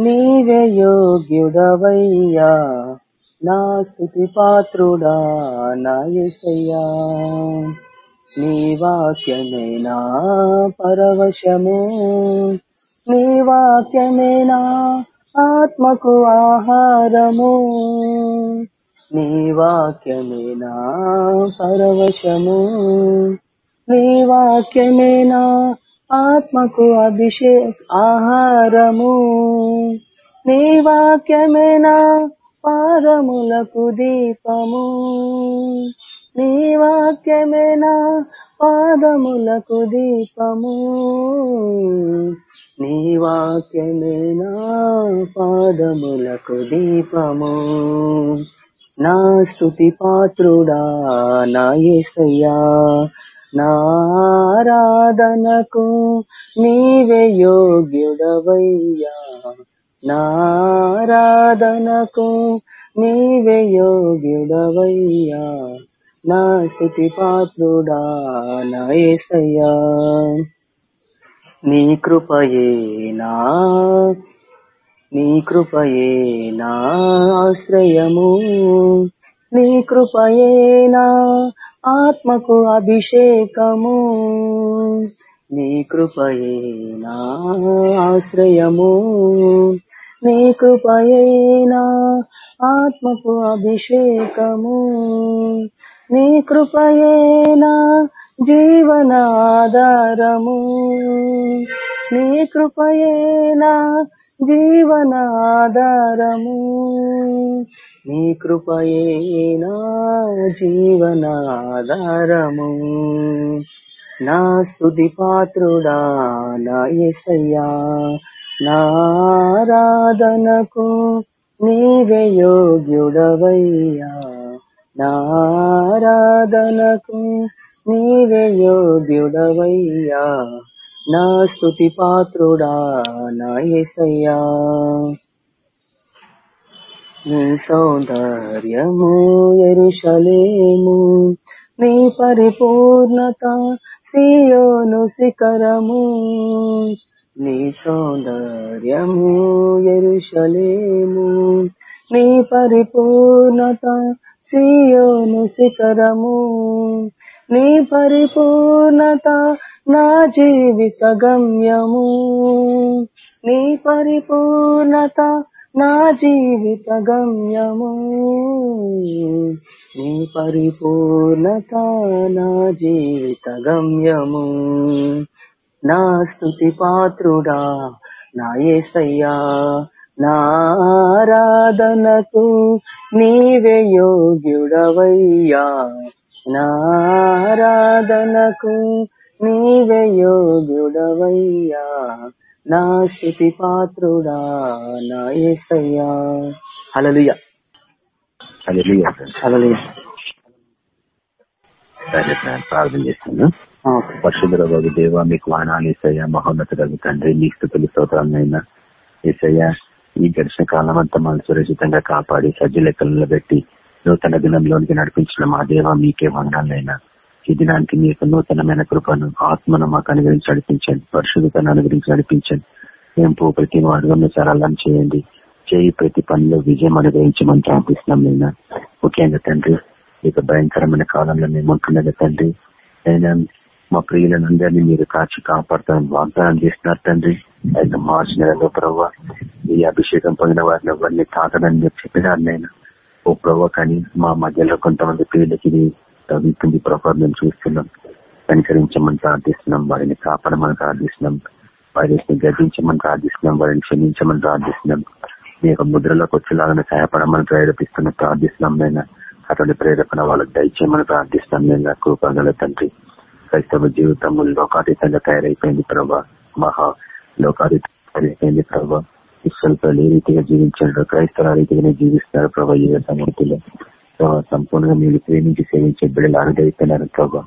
నీవే యోగ్యుడవయ్యా. నా స్థుతి పాత్రుడా నా యేసయ్యా. నీ వాక్యమేనా పరవశము. నీ వాక్యమేనా ఆత్మకు ఆహారము. నీ వాక్యమేనా పరవశము. నీ వాక్యమేనా ఆత్మకు అభిషేక్ ఆహారము. నీ వాక్యమేనా? పారములకు దీపము. నీ వాక్యమేనా? పాదములకు దీపము. నీ వాక్యమేనా? పాదములకు దీపము. నా స్థుతి పాత్రుడా నా ఏసయ్యా. నారాధనకు నీవే యోగ్యుడవయ్యా. నారాధనకు నీవే యోగ్యుడవయ్యా. నా స్థుతి పాత్రుడా నా నీ కృపయేనా నీ కృపయే నా ఆశ్రయము. నీ కృపయేనా ఆత్మకు అభిషేకము. నీ కృపయే నా ఆశ్రయము. నీ కృపయే నా ఆత్మకు అభిషేకము. నీ కృపయే నా జీవనాధారము. నీ కృపయే నా జీవనాధారము. నీ కృపయే నా జీవనాధారము. నా స్థుతి పాత్రుడా నా ఎసయ్యా నారాధనకు నీవే యోగ్యుడవయ్యా. నారాధనకు నీవే యోగ్యుడవయ్యా. నా స్థుతి పాత్రుడా నా ఎసయ్యా నీ సౌందర్యము ఎరుషలేము. నీ పరిపూర్ణత సియోను శిఖరము. నీ సౌందర్యము ఎరుషలేము. నీ పరిపూర్ణత సియోను శిఖరము. నీ పరిపూర్ణత నా జీవిత గమ్యము. నీ పరిపూర్ణత నా జీవిత గమ్యము. నీ పరిపూర్ణత నా జీవిత గమ్యము. నా స్థుతి పాత్రుడా నా ఏసయ్యా నారాధనకు నీవే యోగ్యుడవయ్యా. నారాధనకు నీవే యోగ్యుడవయ్యా. నా స్థితి పాత్రుడా నా ఏసయ్యా. హలలుయ హల్లెలూయా సార్. హలలుయ సరే సార్. ప్రార్థన చేస్తాను పరిశుద్ధ బాబు దేవ మీకు వాహనాలు ఏసయ్య మహోన్నతుడు తండ్రి మీ స్థుతులు స్తోత్రాలైనా ఏసయ్య ఈ గడిచిన కాలం అంతా మనం సురక్షితంగా కాపాడి సజ్జ లెక్కలలో పెట్టి నూతన దినంలోనికి నడిపించిన మా దేవ మీకే వందనాలైనా ఈ దినానికి మీకు నూతనమైన కృపను ఆత్మను మాకు అనుగ్రహించి నడిపించండి. పరిశుద్ధతను అనుగ్రహించి నడిపించండి. మేము ప్రతి అడుగున్న సరళం చేయండి. చేయి ప్రతి పనిలో విజయం అనుగ్రహించమని ప్రార్థిస్తున్నాం నేను ముఖ్యంగా తండ్రి ఇక భయంకరమైన కాలంలో మేము ఉంటున్నది తండ్రి. అయినా మా ప్రియులందరినీ మీరు కాచి కాపాడుతామని వాగ్దానం చేస్తున్నారు తండ్రి. అయితే మార్చి నెలలో ప్రభావ ఈ అభిషేకం పొందిన వారిని ఎవరిని తాకదని మీరు చెప్పినారు నేను ఓ ప్రవ్వ కానీ మా మధ్యలో కొంతమంది ప్రియులకి తగ్గుతుంది ప్రభావం మేము చూస్తున్నాం. కనికరించమని ప్రార్థిస్తున్నాం. వారిని కాపాడమని ప్రార్థిస్తున్నాం. వారిని గర్భించమని ప్రార్థిస్తున్నాం. వారిని క్షమించమని ప్రార్థిస్తున్నాం. మీ యొక్క ముద్రలోకి వచ్చేలాగానే సహాయపడమని ప్రేరేపిస్తున్న ప్రార్థిస్తున్నాం నేను అటువంటి ప్రేరేపణ వాళ్ళకి దయచేయమని ప్రార్థిస్తున్నాం నేను కృపగల తండ్రి. క్రైస్తవ జీవితం లోకాతీతంగా తయారైపోయింది ప్రభా. మహా లోకాతీతంగా తయారైపోయింది ప్రభా. ఇష్టలతో ఏ రీతిగా జీవించారు? క్రైస్తవ రీతిగానే జీవిస్తున్నారు ప్రభా ఈ సన్నిధిలో సంపూర్ణంగా మీరు ప్రేమించి సేవించే బిడ్డలు అనుదయిస్తున్నారు ప్రభా.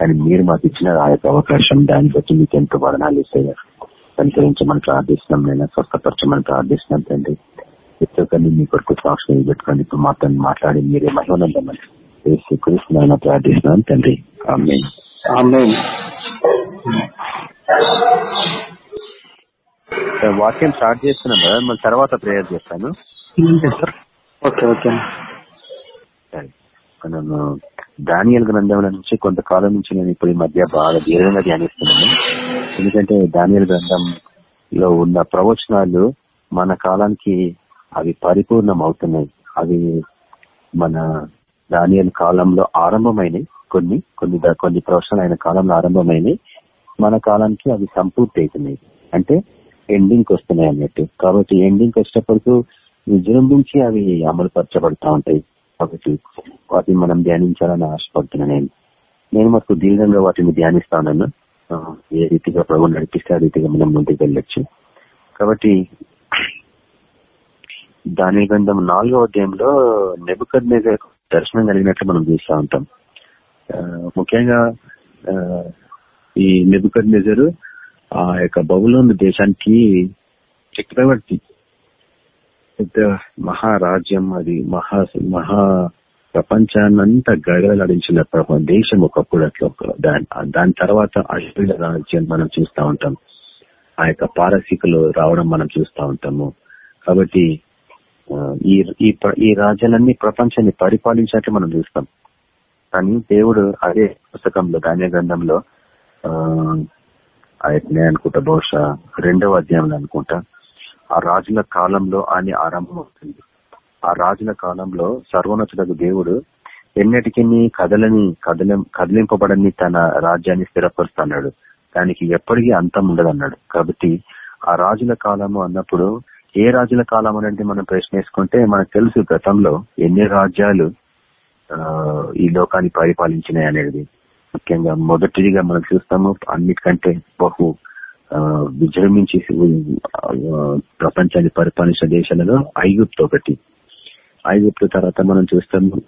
కానీ మీరు మాకు ఇచ్చిన ఆ యొక్క అవకాశం దాన్ని బట్టి మీకు ఎంతో వదనాలు ఇస్తాయి. కనుకరించమని ప్రార్థిస్తున్నాం నేను స్వస్థపరచమని ప్రార్థిస్తున్నాం తండ్రి. ఇతరులని మీ కొరకు సాక్షి పెట్టుకొని ఇప్పుడు మాతో మాట్లాడి మీరే మహిమనందమని యేసుక్రీస్తు ప్రార్థిస్తున్నాం తండ్రి. వాక్యం స్టార్ట్ చేస్తున్నాం కదా మళ్ళీ తర్వాత ప్రేయర్ చేస్తాను. Okay okay. సరే. మనము దానియల్ గ్రంథంలో నుంచి కొంతకాలం నుంచి నేను ఇప్పుడు ఈ మధ్య బాగా దీర్ఘంగా ధ్యానిస్తున్నాను. ఎందుకంటే దానియల్ గ్రంథంలో ఉన్న ప్రవచనాలు మన కాలానికి అవి పరిపూర్ణం అవుతున్నాయి అవి మన దానియల్ కాలంలో ఆరంభమైనవి కొన్ని కొన్ని కొన్ని ప్రవచనాలు ఆయన కాలంలో ఆరంభమైనవి మన కాలానికి అవి సంపూర్తి అవుతున్నాయి అంటే ఎండింగ్కి వస్తున్నాయి అన్నట్టు. కాబట్టి ఎండింగ్ వచ్చేటప్పటికు విజృంభించి అవి అమలుపరచబడుతూ ఉంటాయి. కాబట్టి వాటిని మనం ధ్యానించాలని ఆశపడుతున్నాను నేను. నేను మాకు దీర్ఘంగా వాటిని ధ్యానిస్తా ఉన్నాను ఏ రీతిగా ప్రభు నడిపిస్తే ఆ రీతిగా మనం ముందుకు వెళ్ళొచ్చు. కాబట్టి దాని గ్రంథం నాలుగో అధ్యాయంలో నెబుకద్ దర్శనం కలిగినట్లు మనం చూస్తూ ఉంటాం. ముఖ్యంగా ఈ నెబుకర్ నెజరు ఆ యొక్క బహులోని దేశానికి చక్రవర్తి పెద్ద మహారాజ్యం అది. మహా మహా ప్రపంచాన్నంతా గడగలాడించిన ప్రభు దేశం ఒకప్పుడు అట్లా దాని దాని తర్వాత అశ్వీల రాజ్యం మనం చూస్తూ ఉంటాం. ఆ యొక్క పారసీకులు రావడం మనం చూస్తూ ఉంటాము. కాబట్టి ఈ ఈ రాజ్యాలన్నీ ప్రపంచాన్ని పరిపాలించినట్లు మనం చూస్తాం. కానీ దేవుడు అదే పుస్తకంలో ధాన్య గ్రంథంలో ఆ ఆయనే అనుకుంటా బహుశా రెండవ అధ్యాయంలో అనుకుంటా ఆ రాజుల కాలంలో అని ఆరంభం అవుతుంది ఆ రాజుల కాలంలో సర్వోన్నతులకు దేవుడు ఎన్నటికీ కదలని కదల కదిలింపబడని తన రాజ్యాన్ని స్థిరపరుస్తున్నాడు. దానికి ఎప్పటికీ అంతం ఉండదు అన్నాడు కాబట్టి ఆ రాజుల కాలము అన్నప్పుడు ఏ రాజుల కాలం అనేది మనం ప్రశ్నేసుకుంటే మనకు తెలుసు గతంలో ఎన్ని రాజ్యాలు ఈ లోకాన్ని పరిపాలించినాయి అనేది. ముఖ్యంగా మొదటిదిగా మనం చూస్తాము అన్నిటికంటే బహు విజృంభించి ప్రపంచాన్ని పరిపాలించిన దేశాలలో ఐగుప్తు ఒకటి. ఐగుప్తు తర్వాత మనం చూస్తాము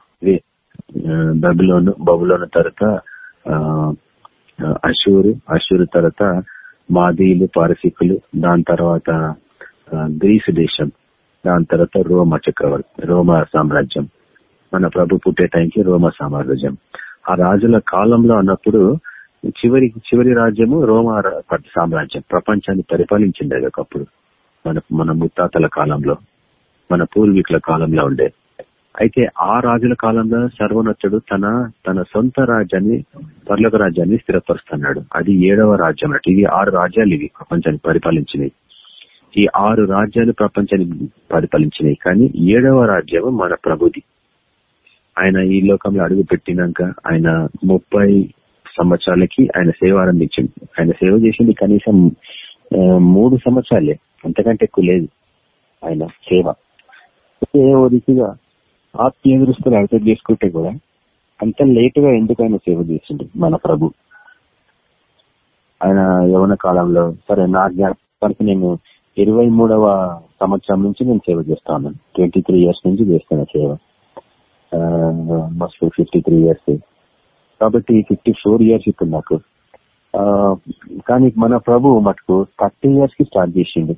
బబులోను బబులోను తర్వాత ఆ, ఆ, అషూరు అషూరు తర్వాత మాదీయులు పారసీకులు దాని తర్వాత గ్రీసు దేశం దాని తర్వాత రోమ చక్రవర్తి రోమ సామ్రాజ్యం. మన ప్రభు పుట్టే టైంకి రోమ సామ్రాజ్యం. ఆ రాజుల కాలంలో అన్నప్పుడు చివరి చివరి రాజ్యము రోమ సామ్రాజ్యం. ప్రపంచాన్ని పరిపాలించింది అది ఒకప్పుడు. మన మన ముత్తాతల కాలంలో మన పూర్వీకుల కాలంలో ఉండే. అయితే ఆ రాజుల కాలంలో సర్వనత్తుడు తన తన సొంత రాజ్యాన్ని పర్లక రాజ్యాన్ని స్థిరపరుస్తున్నాడు. అది ఏడవ రాజ్యం అన్నట్టు ఇవి ఆరు రాజ్యాలు ఇవి ప్రపంచాన్ని పరిపాలించినవి. ఈ ఆరు రాజ్యాలు ప్రపంచాన్ని పరిపాలించినాయి కానీ ఏడవ రాజ్యం మన ప్రభుది. ఆయన ఈ లోకంలో అడుగు పెట్టినాక ఆయన ముప్పై సంవత్సరాలకి ఆయన సేవ ఆరంభించింది. ఆయన సేవ చేసింది కనీసం మూడు సంవత్సరాలే. అంతకంటే ఎక్కువ లేదు ఆయన సేవ. ఏ ఓ రీతిగా ఆత్మీయ దృష్టిలో అర్థం చేసుకుంటే కూడా అంత లేటుగా ఎందుకు ఆయన సేవ చేసిండు మన ప్రభు? ఆయన యవన కాలంలో సరే నా జ్ఞాపకానికి నేను ఇరవై మూడవ సంవత్సరం నుంచి నేను సేవ చేస్తా ఉన్నాను. ట్వంటీ త్రీ ఇయర్స్ నుంచి చేస్తాను సేవ. మస్ట్ ఫిఫ్టీ త్రీ ఇయర్స్ కాబట్టి ఫిఫ్టీ ఫోర్ ఇయర్స్ ఇప్పుడు నాకు. కానీ మన ప్రభు మటుకు థర్టీ ఇయర్స్కి స్టార్ట్ చేసిండు.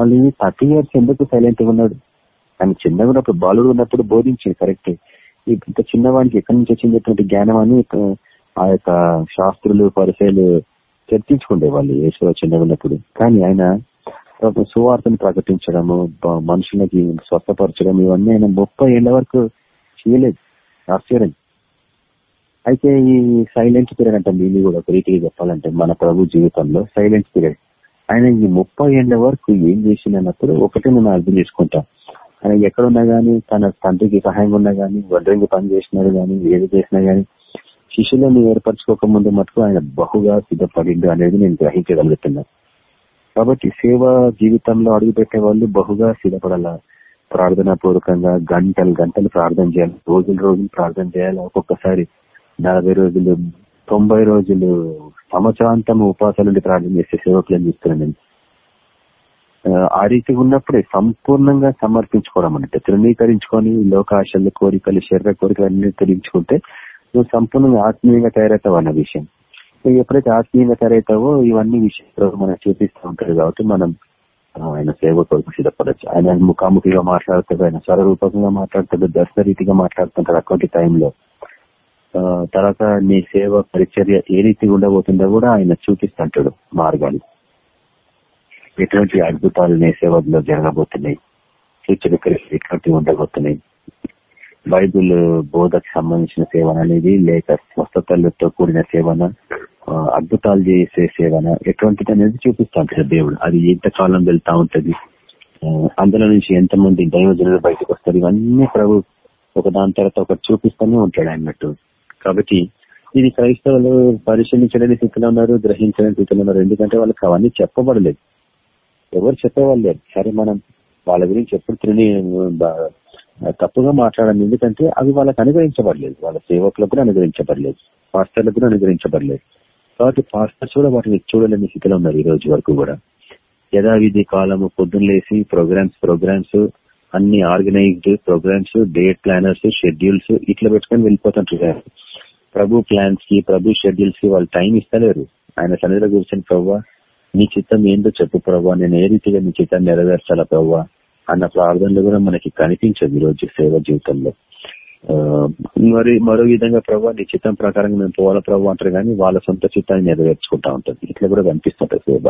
మళ్ళీ థర్టీ ఇయర్స్ ఎందుకు సైలెంట్గా ఉన్నాడు? ఆయన చిన్నగా ఉన్నప్పుడు బాలుడు ఉన్నప్పుడు బోధించింది కరెక్ట్ ఇంత చిన్నవాడికి ఎక్కడి నుంచి వచ్చింది జ్ఞానం అని ఆ యొక్క శాస్త్రులు పరిచయాలు చర్చించుకుండే వాళ్ళు యేసు చిన్నగా ఉన్నప్పుడు. కానీ ఆయన సువార్తను ప్రకటించడము మనుషులకి స్వస్థపరచడం ఇవన్నీ ఆయన ముప్పై ఏళ్ళ వరకు చేయలేదు. ఆశ్చర్యం. అయితే ఈ సైలెంట్ పీరియడ్ అంటే దీన్ని కూడా ఒక రీతిగా చెప్పాలంటే మన ప్రభు జీవితంలో సైలెంట్ పీరియడ్ ఆయన ఈ ముప్పై ఏళ్ళ వరకు ఏం చేసిందన్నప్పుడు ఒకటి మనం అర్థం చేసుకుంటాం. ఆయన ఎక్కడున్నా గానీ తన తండ్రికి సహాయంగా ఉన్నా గానీ వడ్రంగి పని చేసినారు గానీ ఏది చేసినా గానీ శిష్యులను ఏర్పరచుకోక ముందు మటుకు ఆయన బహుగా సిద్ధపడిండు అనేది నేను గ్రహించగలుగుతున్నాను కాబట్టి సేవ జీవితంలో అడుగుపెట్టే వాళ్ళు బహుగా సిద్ధపడాల? ప్రార్థన పూర్వకంగా గంటలు గంటలు ప్రార్థన చేయాలి. రోజులు రోజులు ప్రార్థన చేయాలి? ఒక్కొక్కసారి నలభై రోజులు తొంభై రోజులు సంవత్సరాంతం ఉపాసాలు ప్రార్థన చేసే సేవకులను చూస్తున్నాను నేను ఆ, రీతి రీతిగా ఉన్నప్పుడే సంపూర్ణంగా సమర్పించుకోవడం అంటే తృణీకరించుకొని లోకాశలు కోరికలు శరీర కోరికలు అన్ని తొలగించుకుంటే నువ్వు సంపూర్ణంగా ఆత్మీయంగా తయారవుతావు అన్న విషయం. ఎప్పుడైతే ఆత్మీయంగా తయారవుతావో ఇవన్నీ విషయాలు మనకు చూపిస్తూ ఉంటారు కాబట్టి మనం ఆయన సేవ కొరకు సిద్ధపడచ్చు. ఆయన ముఖాముఖిగా మాట్లాడుతాడు ఆయన స్వరూపకంగా మాట్లాడతాడు దర్శన రీతిగా మాట్లాడుతుంటాడు అటువంటి టైంలో. తర్వాత నీ సేవ పరిచర్య ఏ రీతి ఉండబోతుందో కూడా ఆయన చూపిస్తుంటాడు మార్గాలు. ఎటువంటి అద్భుతాలు నీ సేవలో జరగబోతున్నాయి? సూచన ఎటువంటి ఉండబోతున్నాయి? బైబుల్ బోధకు సంబంధించిన సేవన అనేది లేక స్వస్థతలతో కూడిన సేవన ఆ, అద్భుతాలు చేసే సేవన ఎటువంటిది అనేది చూపిస్తా ఉంటాడు దేవుడు. అది ఎంత కాలం వెళ్తా ఉంటది? అందులో నుంచి ఎంతమంది దైవజనులు బయటకు వస్తారు? ఇవన్నీ ప్రభు ఒక దాని తర్వాత ఒకటి చూపిస్తూనే ఉంటాడు అన్నట్టు కాబట్టి ఇది క్రైస్తవులు పరిశీలించలేని స్థితిలో ఉన్నారు గ్రహించలేని స్థితిలో ఉన్నారు. ఎందుకంటే వాళ్ళకి అవన్నీ చెప్పబడలేదు. ఎవరు చెప్పేవాళ్ళు సరే మనం వాళ్ళ గురించి ఎప్పుడు తిరిగి బా- తప్పుగా మాట్లాడాలి ఎందుకంటే అవి వాళ్ళకి అనుగ్రహించబడలేదు. వాళ్ళ సేవకులకు కూడా అనుగ్రహించబడలేదు. పాస్టర్లకు కూడా అనుగ్రహించబడలేదు. కాబట్టి పాస్టర్స్ కూడా వాటిని చూడలేని స్థితిలో ఉన్నారు ఈ రోజు వరకు కూడా. యథావిధి కాలము పొద్దున్నేసి ప్రోగ్రామ్స్ ప్రోగ్రామ్స్ అన్ని organised programmes date planners schedules ఇట్లా పెట్టుకొని వెళ్ళిపోతుంటారు ప్రభు ప్లాన్స్కి ప్రభు షెడ్యూల్స్కి వాళ్ళు టైం ఇస్తలేరు. ఆయన సన్నిధిలో కూర్చొని ప్రభావ నీ చిత్తం ఏందో చెప్పు ప్రభావ నేను ఏ రీతిగా నీ చిత్తాన్ని నెరవేర్చాలా ప్రభావ అన్న ప్రార్థనలు కూడా మనకి కనిపించదు ఈ రోజు సేవ జీవితంలో. మరి మరో విధంగా ప్రభావ నీ చిత్తం ప్రకారంగా మేము పోవాలా ప్రభావ అంటారు కానీ వాళ్ళ సొంత చిత్తాన్ని నెరవేర్చుకుంటా ఉంటుంది. ఇట్లా కూడా కనిపిస్తుంటది సేవ.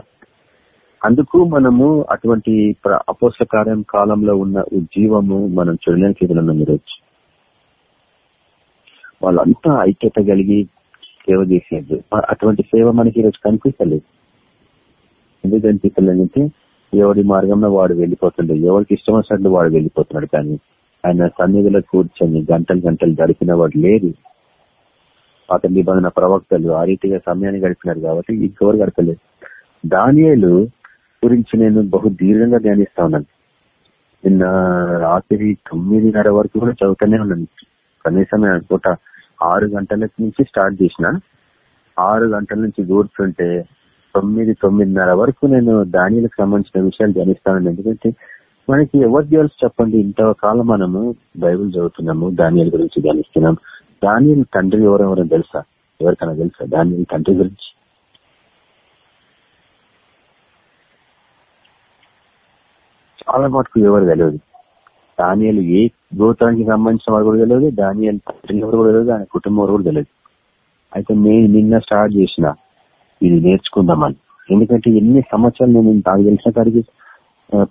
అందుకు మనము అటువంటి అపోస కార్యం కాలంలో ఉన్న ఉజ్జీవము మనం చూడలేని స్థితిలో ఉన్నాం ఈరోజు వాళ్ళంతా ఐక్యత కలిగి సేవ చేసేది. అటువంటి సేవ మనకి ఈరోజు కనిపిస్తలేదు. ఎందుకు కనిపిస్తలేదంటే ఎవరి మార్గంలో వాడు వెళ్ళిపోతుండే ఎవరికి ఇష్టం వచ్చినట్లు వాడు వెళ్ళిపోతున్నాడు కానీ ఆయన సన్నిధిలో కూర్చొని గంటలు గంటలు గడిపిన వాడు లేదు పాత నిబంధన ప్రవక్తలు ఆ రీతిగా సమయాన్ని గడిపినారు కాబట్టి ఇంకెవరు గడపలేదు. దానియేలు గురించి నేను బహు దీర్ఘంగా ధ్యానిస్తా ఉన్నాను. నిన్న రాత్రి తొమ్మిదిన్నర వరకు కూడా చదువుతూనే ఉన్నాను. కనీసం నేను అనుకుంటా ఆరు గంటల నుంచి స్టార్ట్ చేసిన. ఆరు గంటల నుంచి కూర్చుంటే తొమ్మిది తొమ్మిదిన్నర వరకు నేను దానిలకు సంబంధించిన విషయాలు ధ్యానిస్తాను ఎందుకంటే మనకి ఎవరు చేయాల్సి చెప్పండి ఇంతకాలం మనము బైబుల్ చదువుతున్నాము దానియల గురించి ధ్యానిస్తున్నాం. దానియల్ తండ్రి ఎవరెవరో తెలుసా? ఎవరికైనా తెలుసా దానియల్ తండ్రి గురించి? చాలా మటుకు ఎవరు తెలియదు. దానియలు ఏ గోత్రానికి సంబంధించిన వారు కూడా తెలియదు దానియల్ తండ్రి ఎవరు కూడా తెలియదు ఆయన కుటుంబం కూడా తెలియదు. అయితే నేను నిన్న స్టార్ట్ చేసిన ఇది నేర్చుకుందామని. ఎందుకంటే ఎన్ని సంవత్సరాలు నేను నాకు తెలిసిన కాడికి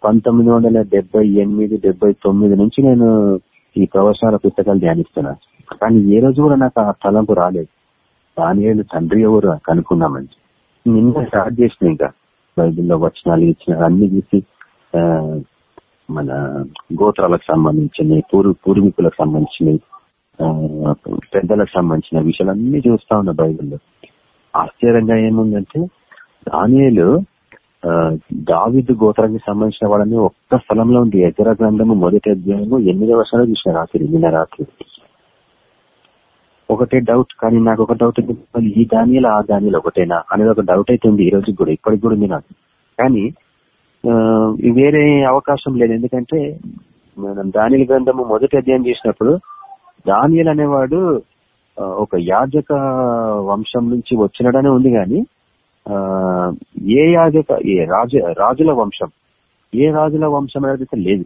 పంతొమ్మిది వందల డెబ్బై ఎనిమిది డెబ్బై తొమ్మిది నుంచి నేను ఈ ప్రవచనాల పుస్తకాలు ధ్యానిస్తున్నా. కానీ ఏ రోజు కూడా నాకు ఆ తలంపు రాలేదు. దానియేలు తండ్రి ఎవరు కనుక్కుందామని. నిన్న స్టార్ట్ చేసిన ఇంకా బైబిల్లో వచనాలు ఇచ్చిన అన్ని చూసి మన గోత్రాలకు సంబంధించిన పూర్వ పూర్వీకులకు సంబంధించినవి ఆ, పెద్దలకు సంబంధించిన విషయాలన్నీ చూస్తా ఉన్న బైబిల్లో. ఆశ్చర్యంగా ఏముందంటే దానియలు ఆ, గోత్రానికి సంబంధించిన వాళ్ళని ఒక్క స్థలంలో ఉంది ఎగ్గర గ్రంథము మొదటి అధ్యాయము ఎనిమిదో వర్షాలు చూసిన రాత్రి నిన్న రాత్రి. ఒకటే డౌట్ కానీ నాకు ఒక డౌట్ ఈ దానిలో ఆ దానిలో ఒకటేనా? అనేది ఒక డౌట్ అయితే ఉంది. ఈ రోజు కూడా ఇప్పటికి కూడా ఉంది నాకు. కానీ వేరే అవకాశం లేదు. ఎందుకంటే మనం దానిల గ్రంథము మొదటి అధ్యయనం చేసినప్పుడు దానియల్ అనేవాడు ఒక యాజక వంశం నుంచి వచ్చినడనే ఉంది కానీ ఏ యాజక ఏ రాజ రాజుల వంశం ఏ రాజుల వంశం అనేది లేదు.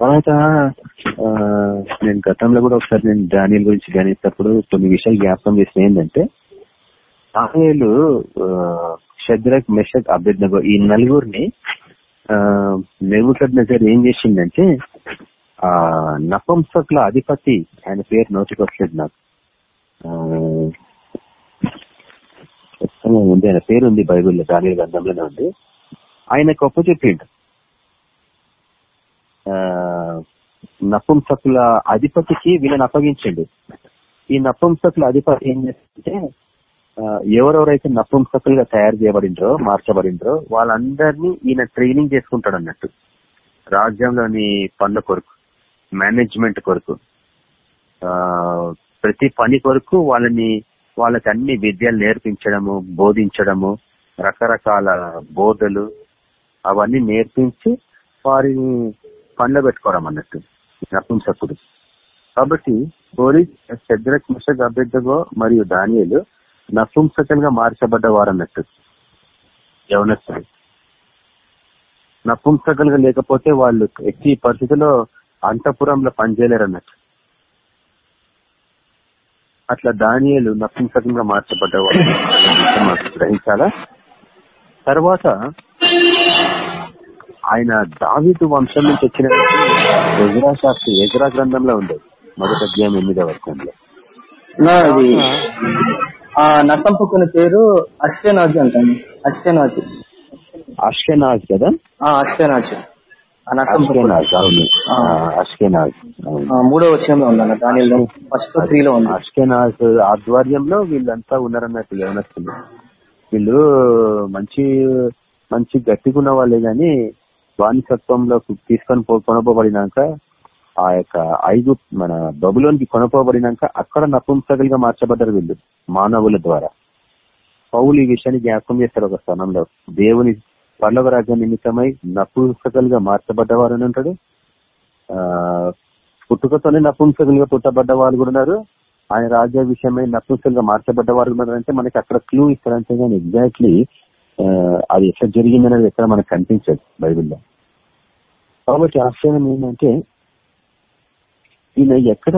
తర్వాత నేను గతంలో కూడా ఒకసారి నేను డానియల్ గురించి ధ్యానిస్తప్పుడు కొన్ని విషయాలు జ్ఞాపకం చేసిన ఏంటంటే దానియలు షద్రక్ మెషక్ అభ్యర్థగో ఈ నలుగురిని నెబుకడ్ నజర్ ఏం చేసిందంటే ఆ నపంసకుల అధిపతి ఆయన పేరు నోటికి వచ్చలేదు నాకు. ఆ, ఖచ్చితంగా ఉంది. ఆయన పేరు ఉంది బైబిల్లో దాని గ్రంథంలోనే ఉంది. ఆయన గొప్ప చెప్పిండు ఆ, నపుంసకుల అధిపతికి వీళ్ళని అప్పగించండి. ఈ నపుంసకుల అధిపతి ఏం చేస్తుంటే ఎవరెవరైతే నపుంసకులుగా తయారు చేయబడిండ్రో మార్చబడిండ్రో వాళ్ళందరినీ ఈయన ట్రైనింగ్ చేసుకుంటాడు అన్నట్టు. రాజ్యంలోని పనుల కొరకు మేనేజ్మెంట్ కొరకు ప్రతి పని కొరకు వాళ్ళని వాళ్ళకి అన్ని విద్యలు నేర్పించడము బోధించడము రకరకాల బోధలు అవన్నీ నేర్పించి వారిని పనిలో పెట్టుకోవడం అన్నట్టు నపుంసకుడు కాబట్టి కోరి శద్రక్ మిషక్ అభ్యర్థగో మరియు దానియలు నపుంసకులుగా మార్చబడ్డవారు అన్నట్టు యవనస్తులు. గా లేకపోతే వాళ్ళు ఎట్టి పరిస్థితిలో అంతపురంలో పనిచేయలేరు అన్నట్టు అట్లా దానియలు నపుంసకంగా మార్చబడ్డవాడు గ్రహించాలా? తర్వాత ఆయన దావీదు వంశం నుంచి వచ్చిన ఎజరా శాస్త్రి ఎజరా గ్రంథంలో ఉండేది. మొదటి అధ్యాయం ఎనిమిదవ వర్గంలో ఆ నసంపుకుని పేరు అశ్వనాజు అంటాను అశ్వనాజు అష్కెనాజ్ కదా? అశ్వనాజు అష్కెనాజ్ అవును. మూడో దానిలో ఫస్ట్ ఉంది. ఆధ్వర్యంలో వీళ్ళంతా ఉన్నారన్నట్టు యవనస్తులు వీళ్ళు మంచి మంచి గట్టిగా ఉన్న వాళ్ళే గాని బానిసత్వంలో తీసుకొని పో- కొనపోబడినాక ఆ యొక్క ఐదు మన బబులోనికి కొనపోబడినాక అక్కడ నపుంసకులుగా మార్చబడ్డారు వీళ్ళు మానవుల ద్వారా. పౌలు ఈ విషయాన్ని జ్ఞాపకం చేస్తారు ఒక స్థానంలో దేవుని పర్లోక రాజ్యం నిమిత్తమై నపుంసకులుగా మార్చబడ్డవారు అని ఉంటాడు ఆ పుట్టుకతోనే నపుంసకులుగా పుట్టబడ్డ వాళ్ళు కూడా ఉన్నారు. ఆయన రాజ్య విషయమై నపుంసకులుగా మార్చబడ్డ వారు ఉన్నారు. అంటే మనకి అక్కడ క్లూ ఇస్తారంటే కానీ ఎగ్జాక్ట్లీ అది ఎట్లా జరిగిందనేది ఎక్కడ మనకు కనిపించదు బైబిల్లో. కాబట్టి ఆశ్చర్యం ఏంటంటే ఈయన ఎక్కడ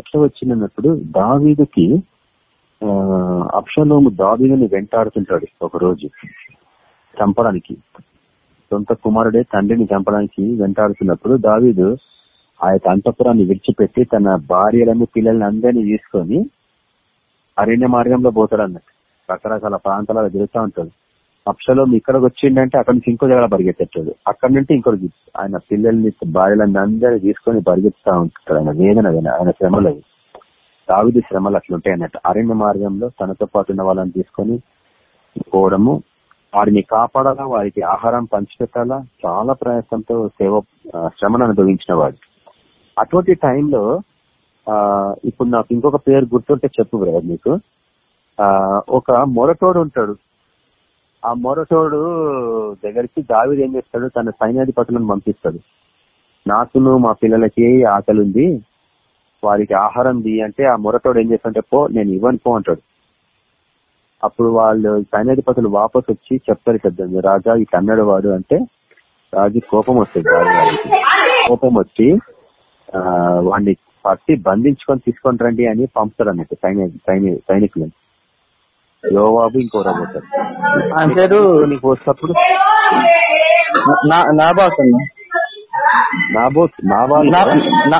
ఎట్లా వచ్చిందన్నప్పుడు దావీదుకి ఆ, అప్షలోము దావీదుని వెంటాడుతుంటాడు ఒకరోజు చంపడానికి. సొంత కుమారుడే తండ్రిని చంపడానికి వెంటాడుతున్నప్పుడు దావీదు ఆ యొక్క అంతఃపురాన్ని విడిచిపెట్టి తన భార్యలను పిల్లల్ని అందరినీ తీసుకొని అరణ్య మార్గంలో పోతాడు అన్నట్టు రకరకాల ప్రాంతాలలో తిరుగుతూ ఉంటాడు. అప్సలోం ఇక్కడికి వచ్చిండంటే అక్కడి నుంచి ఇంకో దగ్గర పరిగెత్తట్లేదు అక్కడి నుండి ఇంకోటి ఆయన పిల్లల్ని భార్యలను అందరినీ తీసుకొని పరిగెత్తుతా ఉంటాడు ఆయన వేదన ఆయన శ్రమలు అవి. దావిది శ్రమలు అట్లుంటాయి అన్నట్టు. అరణ్య మార్గంలో తనతో పాటు ఉన్న వాళ్ళని తీసుకొని పోవడము వారిని కాపాడాలా వారికి ఆహారం పంచిపెట్టాలా చాలా ప్రయాసంతో సేవ శ్రమను అనుభవించిన వాడు. అటువంటి టైంలో ఆ ఇప్పుడు నాకు ఇంకొక పేరు గుర్తుంటే చెప్పు బ్రదర్ మీకు ఆ ఒక మొరటోడు ఉంటాడు. ఆ మొరటోడు దగ్గరికి దావిది ఏం చేస్తాడు? తన సైన్యాధిపతులను పంపిస్తాడు. నాకును మా పిల్లలకి ఆకలి ఉంది వారికి ఆహారం ది అంటే ఆ మొరటోడు ఏం చేస్తాడంటే పో నేను ఇవ్వను పో అంటాడు. అప్పుడు వాళ్ళు సైన్యాధిపతులు వాపస్ వచ్చి చెప్తారు కదా రాజా ఇక అన్నాడు వాడు అంటే రాజు కోపం వస్తుంది కోపం వచ్చి ఆ వాడిని పట్టి బంధించుకొని తీసుకొని రండి అని పంపుతారు అన్నట్టు సైన్య సైనికులను. యోవాబు ఇంకోరా పోతారు ఆయన పేరు నీకు నాబాస్ అన్న. నాబో నాబాల్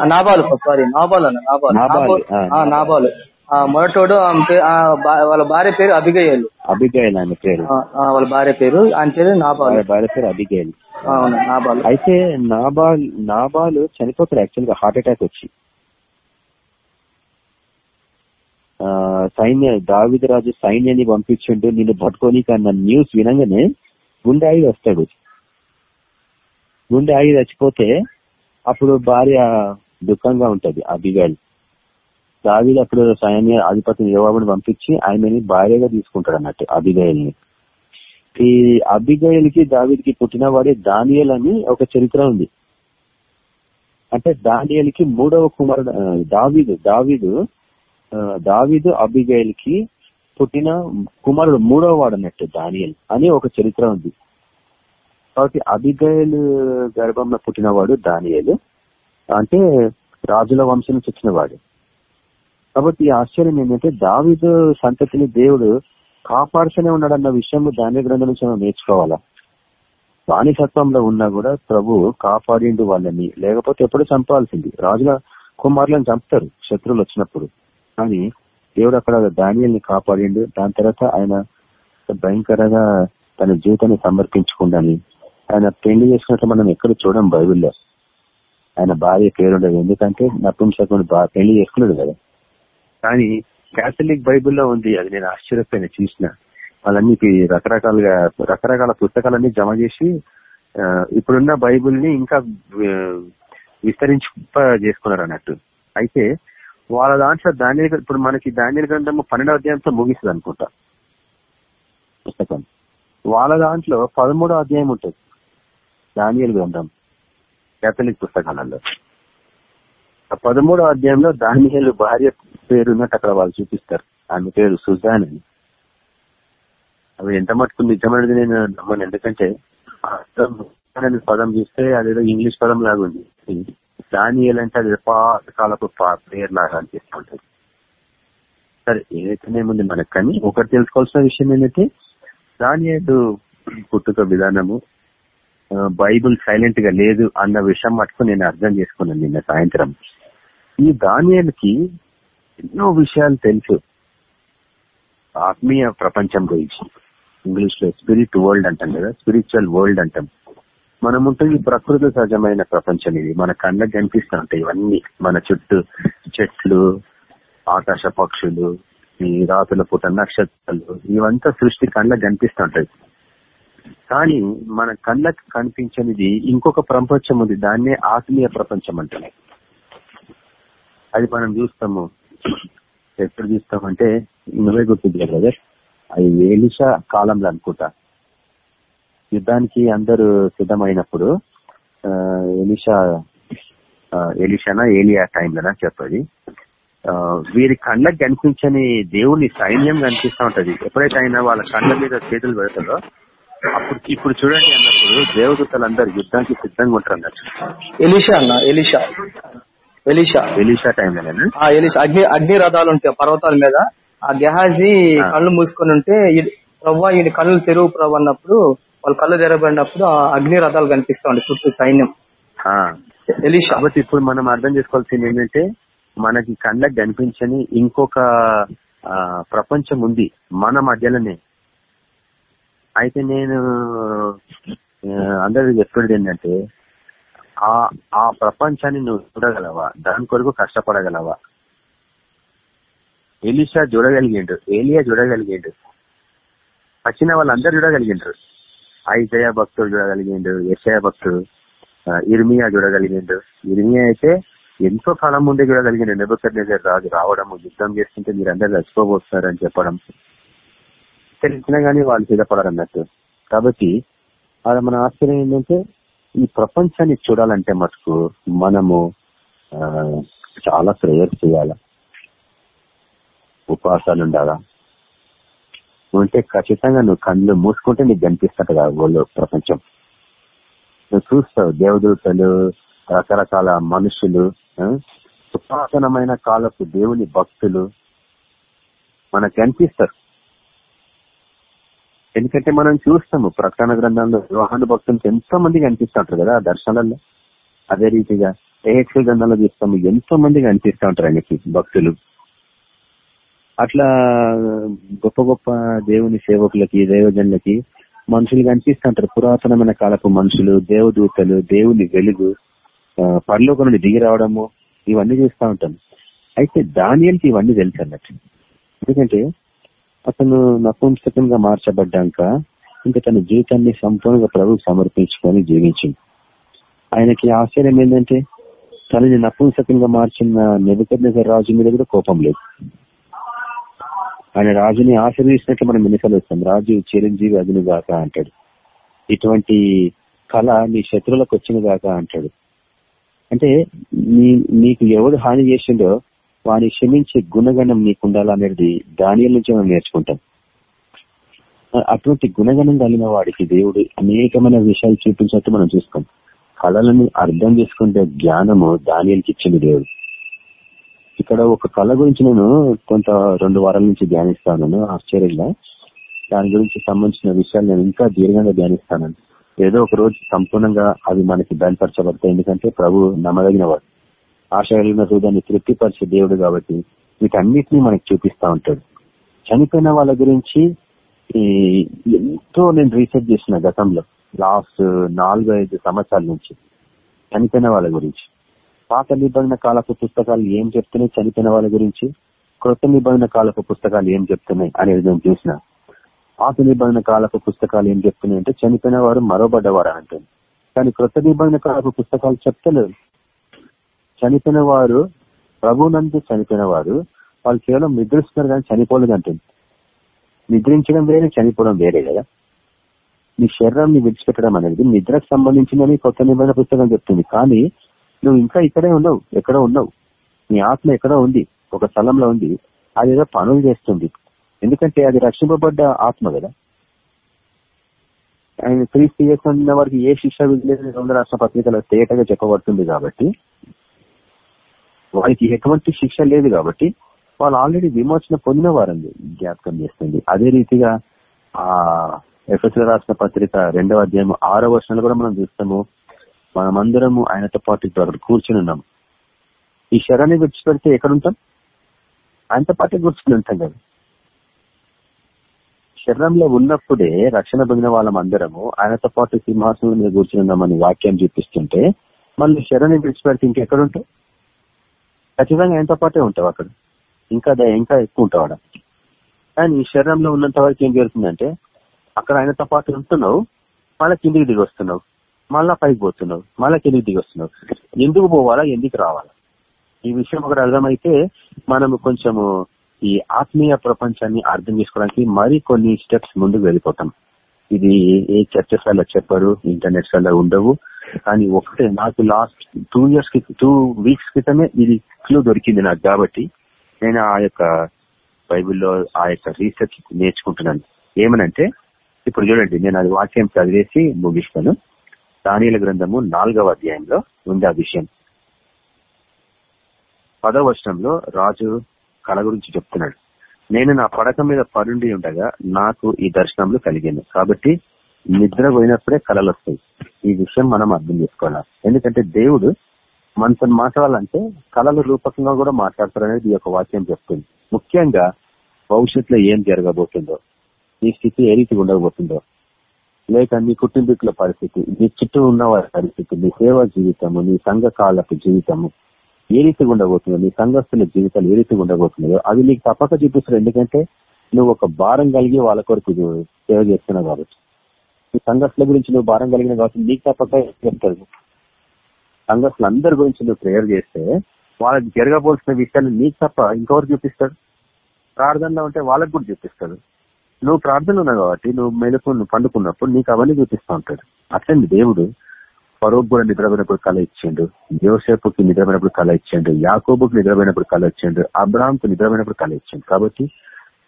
నాబాలు సారీ నాబాల్ అన్న నాబాల్ నాబాలు, బా- వాళ్ళ భార్య పేరు అభిగయలు అబిగైల్ ఆయన పేరు. వాళ్ళ భార్య పేరు ఆయన పేరు నాబాలు భార్య పేరు అబిగైల్ అవును నాబాలు అయితే నాబాల్ నాబాల్ చనిపోతాడు యాక్చువల్గా హార్ట్ అటాక్ వచ్చి ఆ, సైన్య దావిద రాజు సైన్యాన్ని పంపించిండు. నిన్ను పట్టుకొని అన్న న్యూస్ వినంగానే గుండె ఆగి వస్తాడు. గుండె ఆగి చచ్చిపోతే అప్పుడు భార్య దుఃఖంగా ఉంటది అబిగైల్ దావిద అప్పుడు సైన్య అధిపతిని యోవాబుని పంపించి ఆయనని భార్యగా తీసుకుంటాడు అన్నట్టు అబిగైల్ని ఈ అబిగైల్కి దావిదికి పుట్టినవాడే దానియల్ అని ఒక చరిత్ర ఉంది. అంటే దానియల్కి మూడవ కుమారుడు ఆ, దావీదు దావీదు దావీదు అబిగైల్కి పుట్టిన కుమారుడు మూడవ వాడు అన్నట్టు దానియల్ అని ఒక చరిత్ర ఉంది. కాబట్టి అబిగైల్ గర్భంలో పుట్టినవాడు దానియలు. అంటే రాజుల వంశం నుంచి వచ్చినవాడు కాబట్టి ఈ ఆశ్చర్యం ఏంటంటే దావిదు సంతతిని దేవుడు కాపాడుతూనే ఉన్నాడన్న విషయం దాని గ్రంథం నుంచి మనం నేర్చుకోవాలా? బానిసత్వంలో ఉన్నా కూడా ప్రభు కాపాడిండు వాళ్ళని. లేకపోతే ఎప్పుడు చంపాల్సింది. రాజుల కుమారులను చంపుతారు శత్రువులు వచ్చినప్పుడు. కానీ దేవుడు అక్కడ ధాన్యాల్ని కాపాడిండు. దాని తర్వాత ఆయన భయంకరంగా తన జీవితాన్ని సమర్పించుకుండాని ఆయన పెళ్ళి చేసుకున్నట్లు మనం ఎక్కడ చూడం బైబిల్లో. ఆయన భార్య పేరుండదు. ఎందుకంటే నపుంసకుడు పెళ్ళి చేసుకున్నాడు కదా. కానీ క్యాథలిక్ బైబిల్లో ఉంది. అది నేను ఆశ్చర్యపోయిన చూసిన. వాళ్ళన్నికి రకరకాలుగా రకరకాల పుస్తకాలన్నీ జమ చేసి ఇప్పుడున్న బైబిల్ని ఇంకా ఆ, చేసుకున్నారు అన్నట్టు అయితే వాళ్ళ దాంట్లో ధాన్య ఇప్పుడు మనకి ధాన్య గ్రంథము పన్నెండవ అధ్యాయంతో ముగిస్తుంది అనుకుంటా. పుస్తకం. వాళ్ళ దాంట్లో పదమూడో అధ్యాయం ఉంటుంది. ధాన్యాల గ్రంథం. కేథలిక్ పుస్తకాలలో. ఆ పదమూడో అధ్యాయంలో దానియలు భార్య పేరున్నట్టు అక్కడ వాళ్ళు చూపిస్తారు. ఆమె పేరు సుజాన్ అని. అవి ఎంత మటుకు నిజమైనది నేను నమ్మను. ఎందుకంటే పదం చూస్తే అదేదో ఇంగ్లీష్ పదం లాగా ఉంది దానియల్ అంటే అది పాతకాలపు పా- పేరు లాగా అనిపిస్తుంటది. సరే ఏదైతేనే ముందు మనకు కానీ ఒకటి తెలుసుకోవాల్సిన విషయం ఏంటంటే దానియేలు పుట్టుక విధానము బైబుల్ సైలెంట్గా లేదు అన్న విషయం మటుకు నేను అర్థం చేసుకున్నాను నిన్న సాయంత్రం. ఈ దానియాలకి ఎన్నో విషయాలు తెలుసు. ఆత్మీయ ప్రపంచం గురించి. ఇంగ్లీష్లో స్పిరిట్ వరల్డ్ అంటాం కదా స్పిరిచువల్ వరల్డ్ అంటాం. మనం ఉంటుంది ప్రకృతి సహజమైన ప్రపంచం ఇది. మన కళ్ళకి కనిపిస్తూ ఉంటాయి ఇవన్నీ. మన చుట్టూ చెట్లు ఆకాశ పక్షులు ఈ రాతుల పూట నక్షత్రాలు ఇవంతా సృష్టి కళ్ళకి కనిపిస్తూ ఉంటాయి. కానీ మన కళ్ళకు కనిపించనిది ఇంకొక ప్రపంచం ఉంది. దాన్నే ఆత్మీయ ప్రపంచం అంటున్నాయి. అది మనం చూస్తాము. ఎప్పుడు చూస్తామంటే నువ్వే గుర్తుంది కదా అది వేలిష కాలంలో అనుకుంటా. యుద్ధానికి అందరూ సిద్ధమైనప్పుడు ఎలిషా ఎలిషానా ఏలియా టైంలోనా చెప్పది. వీరి కళ్ళకి కనిపించని దేవుని సైన్యం కనిపిస్తా ఉంటది. ఎప్పుడైతే అయినా వాళ్ళ కళ్ళ మీద చేతులు పెడతారో అప్పుడు ఇప్పుడు చూడండి అన్నప్పుడు దేవదూతలందరూ యుద్ధానికి సిద్ధంగా ఉంటారు అన్నట్టు ఎలిషా అన్న ఎలిషా. ఎలిషా. ఎలిషా టైంలోనే ఆ ఎలిషా. అగ్ని అగ్ని రథాలు ఉంటాయి పర్వతాల మీద. ఆ గెహాజీ. కళ్ళు మూసుకొని ఉంటే ఈ- ప్రవ్వా ఈయన కళ్ళు తెరువు ప్రభు అన్నప్పుడు వాళ్ళ కళ్ళు తెరబడినప్పుడు ఆ అగ్ని రథాలు కనిపిస్తా ఉంటాయి చుట్టూ సైన్యం. కాబట్టి ఇప్పుడు మనం అర్థం చేసుకోవాల్సింది ఏంటంటే మనకి కళ్ళకి కనిపించని ఇంకొక ప్రపంచం ఉంది మన మధ్యలోనే. అయితే నేను ఆ, అందరికి చెప్పేది ఏంటంటే ఆ ఆ ప్రపంచాన్ని నువ్వు చూడగలవా? దాని కొరకు కష్టపడగలవా? ఎలిషా చూడగలిగిండు ఏలియా చూడగలిగిండు. వచ్చిన వాళ్ళందరూ చూడగలిగిండ్రు. ఐజయ భక్తుడు చూడగలిగిండు యశయ భక్తుడు ఇర్మియా చూడగలిగిండు. ఇర్మియా అయితే ఎంతో కాలం ముందే చూడగలిగిండు. నెబర్ రాజు రావడము యుద్ధం చేస్తుంటే మీరందరూ చచ్చిపోబోతున్నారని చెప్పడం. తెలిసినా గానీ వాళ్ళు సిద్ధపడారన్నట్టు. కాబట్టి అది మన ఆశ్చర్యం ఏంటంటే ఈ ప్రపంచాన్ని చూడాలంటే మటుకు మనము చాలా ప్రేయర్ చేయాల. ఉపవాసాలు ఉండాలా? ఉంటే ఖచ్చితంగా నువ్వు కళ్ళు మూసుకుంటే నీకు కనిపిస్తుంది కదా ఊళ్ళో ప్రపంచం. నువ్వు చూస్తావు దేవదూతలు రకరకాల మనుషులు ఆ, పురాతనమైన కాలపు దేవుని భక్తులు మనకు కనిపిస్తారు. ఎందుకంటే మనం చూస్తాము ప్రకటన గ్రంథంలో వివాహాను భక్తులకు ఎంతో మంది కనిపిస్తుంటారు కదా ఆ దర్శనాల్లో. అదే రీతిగా ఏహెచ్ఎల్ గ్రంథంలో చూస్తాము ఎంతో మంది కనిపిస్తూ ఉంటారు ఆయనకి భక్తులు. అట్లా గొప్ప గొప్ప దేవుని సేవకులకి దైవజనులకి మనుషులు కనిపిస్తుంటారు. పురాతనమైన కాలపు మనుషులు దేవదూతలు దేవుని వెలుగు పరిలోక నుండి దిగి రావడము ఇవన్నీ చూస్తూ ఉంటాం. అయితే దానియల్కి ఇవన్నీ తెలుసు అన్నట్టు. ఎందుకంటే అతను నపుంసకంగా మార్చబడ్డాక ఇంకా తన జీవితాన్ని సంపూర్ణంగా ప్రభుకు సమర్పించుకొని జీవించింది. ఆయనకి ఆశ్చర్యం ఏంటంటే తనని నపుంసకంగా మార్చిన నెబుకద్నెజర్ రాజు మీద కూడా కోపం లేదు. ఆయన రాజుని ఆశీర్వదించినట్లు మనం ఎన్నికలు రాజు చిరంజీవి అదును గాక అంటాడు. ఇటువంటి కళ నీ శత్రువులకు వచ్చిన గాక అంటాడు. అంటే నీ నీకు ఎవడు హాని చేసిండో వాని క్షమించే గుణగణం నీకు ఉండాలనేది దానిల నుంచి మనం నేర్చుకుంటాం. అటువంటి గుణగణం కలిగిన వాడికి దేవుడు అనేకమైన విషయాలు చూపించినట్టు మనం చూస్తాం. కళలను అర్థం చేసుకుంటే జ్ఞానము దానియలకి ఇచ్చింది దేవుడు. ఇక్కడ ఒక కళ గురించి నేను కొంత రెండు వారాల నుంచి ధ్యానిస్తాను. ఆశ్చర్యంగా దాని గురించి సంబంధించిన విషయాలు నేను ఇంకా దీర్ఘంగా ధ్యానిస్తాను ఏదో ఒక రోజు సంపూర్ణంగా అవి మనకి బయలుపరచబడతాయి. ఎందుకంటే ప్రభు నమ్మదగిన వాడు. ఆశ కలిగిన హృదయాన్ని తృప్తిపరిచే దేవుడు కాబట్టి వీటన్నిటిని మనకి చూపిస్తా ఉంటాడు. చనిపోయిన వాళ్ళ గురించి ఈ ఎంతో నేను రీసెర్చ్ చేసిన గతంలో లాస్ట్ నాలుగు ఐదు సంవత్సరాల నుంచి చనిపోయిన వాళ్ళ గురించి. పాత నిబంధన కాలపు పుస్తకాలు ఏం చెప్తున్నాయి చనిపోయిన వాళ్ళ గురించి క్రొత్త నిబంధన కాలపు పుస్తకాలు ఏం చెప్తున్నాయి అనేది నేను చూసిన. పాత నిబంధన కాలపు పుస్తకాలు ఏం చెప్తున్నాయి అంటే చనిపోయిన వారు మరోబడ్డవారు అంటుంది. కానీ క్రొత్త నిబంధన కాలపు పుస్తకాలు చెప్తలేదు. చనిపోయిన వారు ప్రభునందు చనిపోయిన వారు వాళ్ళు కేవలం నిద్రిస్తున్నారు కానీ చనిపోలేదు అంటుంది. నిద్రించడం వేరే చనిపోవడం వేరే కదా. మీ శరీరాన్ని విడిచిపెట్టడం అనేది నిద్రకు సంబంధించిందని కొత్త నిబంధన పుస్తకం చెప్తుంది. కానీ నువ్వు ఇంకా ఇక్కడే ఉన్నావు ఎక్కడో ఉన్నావు నీ ఆత్మ ఎక్కడో ఉంది ఒక స్థలంలో ఉంది అది ఏదో పనులు చేస్తుంది. ఎందుకంటే అది రక్షింపబడ్డ ఆత్మ కదా. ఆయన క్రీస్తు చేసుకున్న వారికి ఏ శిక్ష విధులేదు రెండు రాష్ట్ర పత్రికలో తేటగా చెప్పబడుతుంది కాబట్టి వారికి ఎటువంటి శిక్ష లేదు కాబట్టి వాళ్ళు ఆల్రెడీ విమోచన పొందిన వారండి జ్ఞాపకం చేస్తుంది. అదే రీతిగా ఆ ఎఫ్ఎస్ రాసిన పత్రిక రెండవ అధ్యాయం ఆరో వర్షాలు కూడా మనం చూస్తాము. మనమందరము ఆయనతో పాటు ఇప్పుడు అక్కడ కూర్చుని ఉన్నాం ఈ శరాన్ని విడిచిపెడితే ఎక్కడ ఉంటాం ఆయనతో పాటే కూర్చుని ఉంటాం కదా. శరీరంలో ఉన్నప్పుడే రక్షణ పొందిన వాళ్ళం అందరము ఆయనతో పాటు సింహాసనం మీద కూర్చుని ఉన్నామని వాక్యం చూపిస్తుంటే మళ్ళీ శరణి విడిచిపెడితే ఇంకెక్కడ ఉంటావు ఖచ్చితంగా ఆయనతో పాటే ఉంటావు అక్కడ. ఇంకా ఇంకా ఎక్కువ ఉంటావు ఆడ. కానీ ఈ శరీరంలో ఉన్నంత వరకు ఏం జరుగుతుందంటే అక్కడ ఆయనతో పాటు ఉంటున్నావు మళ్ళీ కిందికి దిగి వస్తున్నావు. మళ్ళా పైకి పోతున్నావు మళ్ళా కిందికి దిగి వస్తున్నావు. ఎందుకు పోవాలా ఎందుకు రావాలా? ఈ విషయం ఒకటి అర్థమైతే మనము కొంచెము ఈ ఆత్మీయ ప్రపంచాన్ని అర్థం చేసుకోవడానికి మరి కొన్ని స్టెప్స్ ముందుకు వెళ్ళిపోతాం. ఇది ఏ- చర్చస్ వల్ల చెప్పరు ఇంటర్నెట్స్ వల్ల ఉండవు. కానీ ఒకటే నాకు last two years two weeks క్రితమే ఇది క్లూ దొరికింది నాకు కాబట్టి నేను ఆ యొక్క బైబిల్లో ఆ యొక్క రీసెర్చ్ నేర్చుకుంటున్నాను. ఏమనంటే ఇప్పుడు చూడండి నేను అది వాక్యం చదివేసి ముగిస్తాను. దానిల గ్రంథము నాలుగవ అధ్యాయంలో ఉంది ఆ విషయం. పదవ వర్షంలో రాజు కళ గురించి చెప్తున్నాడు. నేను నా పడక మీద పరుండి ఉండగా నాకు ఈ దర్శనంలో కలిగింది కాబట్టి నిద్ర పోయినప్పుడే కళలు వస్తాయి. ఈ విషయం మనం అర్థం చేసుకోవాలి. ఎందుకంటే దేవుడు మనతో మాట్లాడాలంటే కళల రూపకంగా కూడా మాట్లాడతారు అనేది ఈ యొక్క వాక్యం చెప్తుంది. ముఖ్యంగా భవిష్యత్తులో ఏం జరగబోతుందో నీ స్థితి ఏ రీతి ఉండబోతుందో లేక నీ కుటుంబీకుల పరిస్థితి నీ చుట్టూ ఉన్న వారి పరిస్థితి నీ సేవా జీవితము నీ సంఘకాలపు జీవితము ఏ రీతిగా ఉండబోతుందో నీ సంఘస్థుల జీవితాలు ఏ రీతిగా ఉండబోతున్నాయో అవి నీకు తప్పక చూపిస్తారు. ఎందుకంటే నువ్వు ఒక భారం కలిగి వాళ్ళ కొరకు నువ్వు సేవ చేస్తున్నావు కాబట్టి. నీ సంఘస్థుల గురించి నువ్వు భారం కలిగిన కాబట్టి నీకు తప్పక చెప్తారు. సంఘస్థులు అందరి గురించి నువ్వు ప్రేయర్ చేస్తే వాళ్ళకి జరగబోల్సిన విషయాన్ని నీకు తప్ప ఇంకెవరు చూపిస్తాడు ప్రార్థనలో ఉంటే వాళ్ళకి కూడా చూపిస్తాడు నువ్వు ప్రార్థనలు ఉన్నావు కాబట్టి నువ్వు మేలుకు నువ్వు పండుకున్నప్పుడు నీకు అవన్నీ చూపిస్తూ ఉంటాడు. అట్లండి దేవుడు పరోగ్ కూడా నిద్రపోయినప్పుడు కళ ఇచ్చిండు యోసేపుకి నిద్రపోయినప్పుడు కళ ఇచ్చిండు యాకోబుకి నిద్రపోయినప్పుడు కళ ఇచ్చిండు అబ్రామ్కి నిద్రపోయినప్పుడు కళ ఇచ్చిండు. కాబట్టి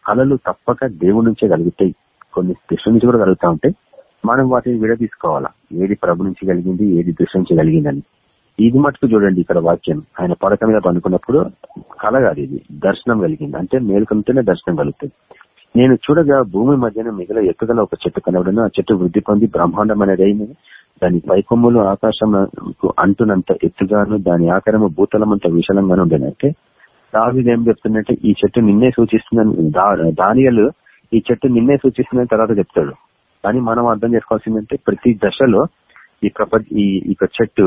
కళలు తప్పక దేవుడి నుంచే కలుగుతాయి. కొన్ని దృష్టి నుంచి కూడా కలుగుతా ఉంటాయి మనం వాటిని విడదీసుకోవాలా. ఏది ప్రభు నుంచి కలిగింది ఏది దృష్టి నుంచి కలిగిందని. ఇది మటుకు చూడండి ఇక్కడ వాక్యం. ఆయన పడక మీద పండుకున్నప్పుడు కలగాలి ఇది. దర్శనం కలిగింది. అంటే మేలుకుంటేనే దర్శనం కలుగుతుంది నేను చూడగా భూమి మధ్యన మిగిలిన ఎత్తుగల ఒక చెట్టు కనబడను. ఆ చెట్టు వృద్ధి పొంది బ్రహ్మాండం అనేది దాని పైకొమ్ములు ఆకాశం అంటున్నంత ఎత్తుగాను దాని ఆకారము భూతలమంత విశాలంగాను ఉండేనంటే దావి ఏం చెప్తుందంటే ఈ చెట్టు నిన్నే సూచిస్తుందని దానియలు ఈ చెట్టు నిన్నే సూచిస్తుందని తర్వాత చెప్తాడు. కానీ మనం అర్థం చేసుకోవాల్సిందంటే ప్రతి దశలో ఈ ప్రపంచ ఈ ఈ యొక్క చెట్టు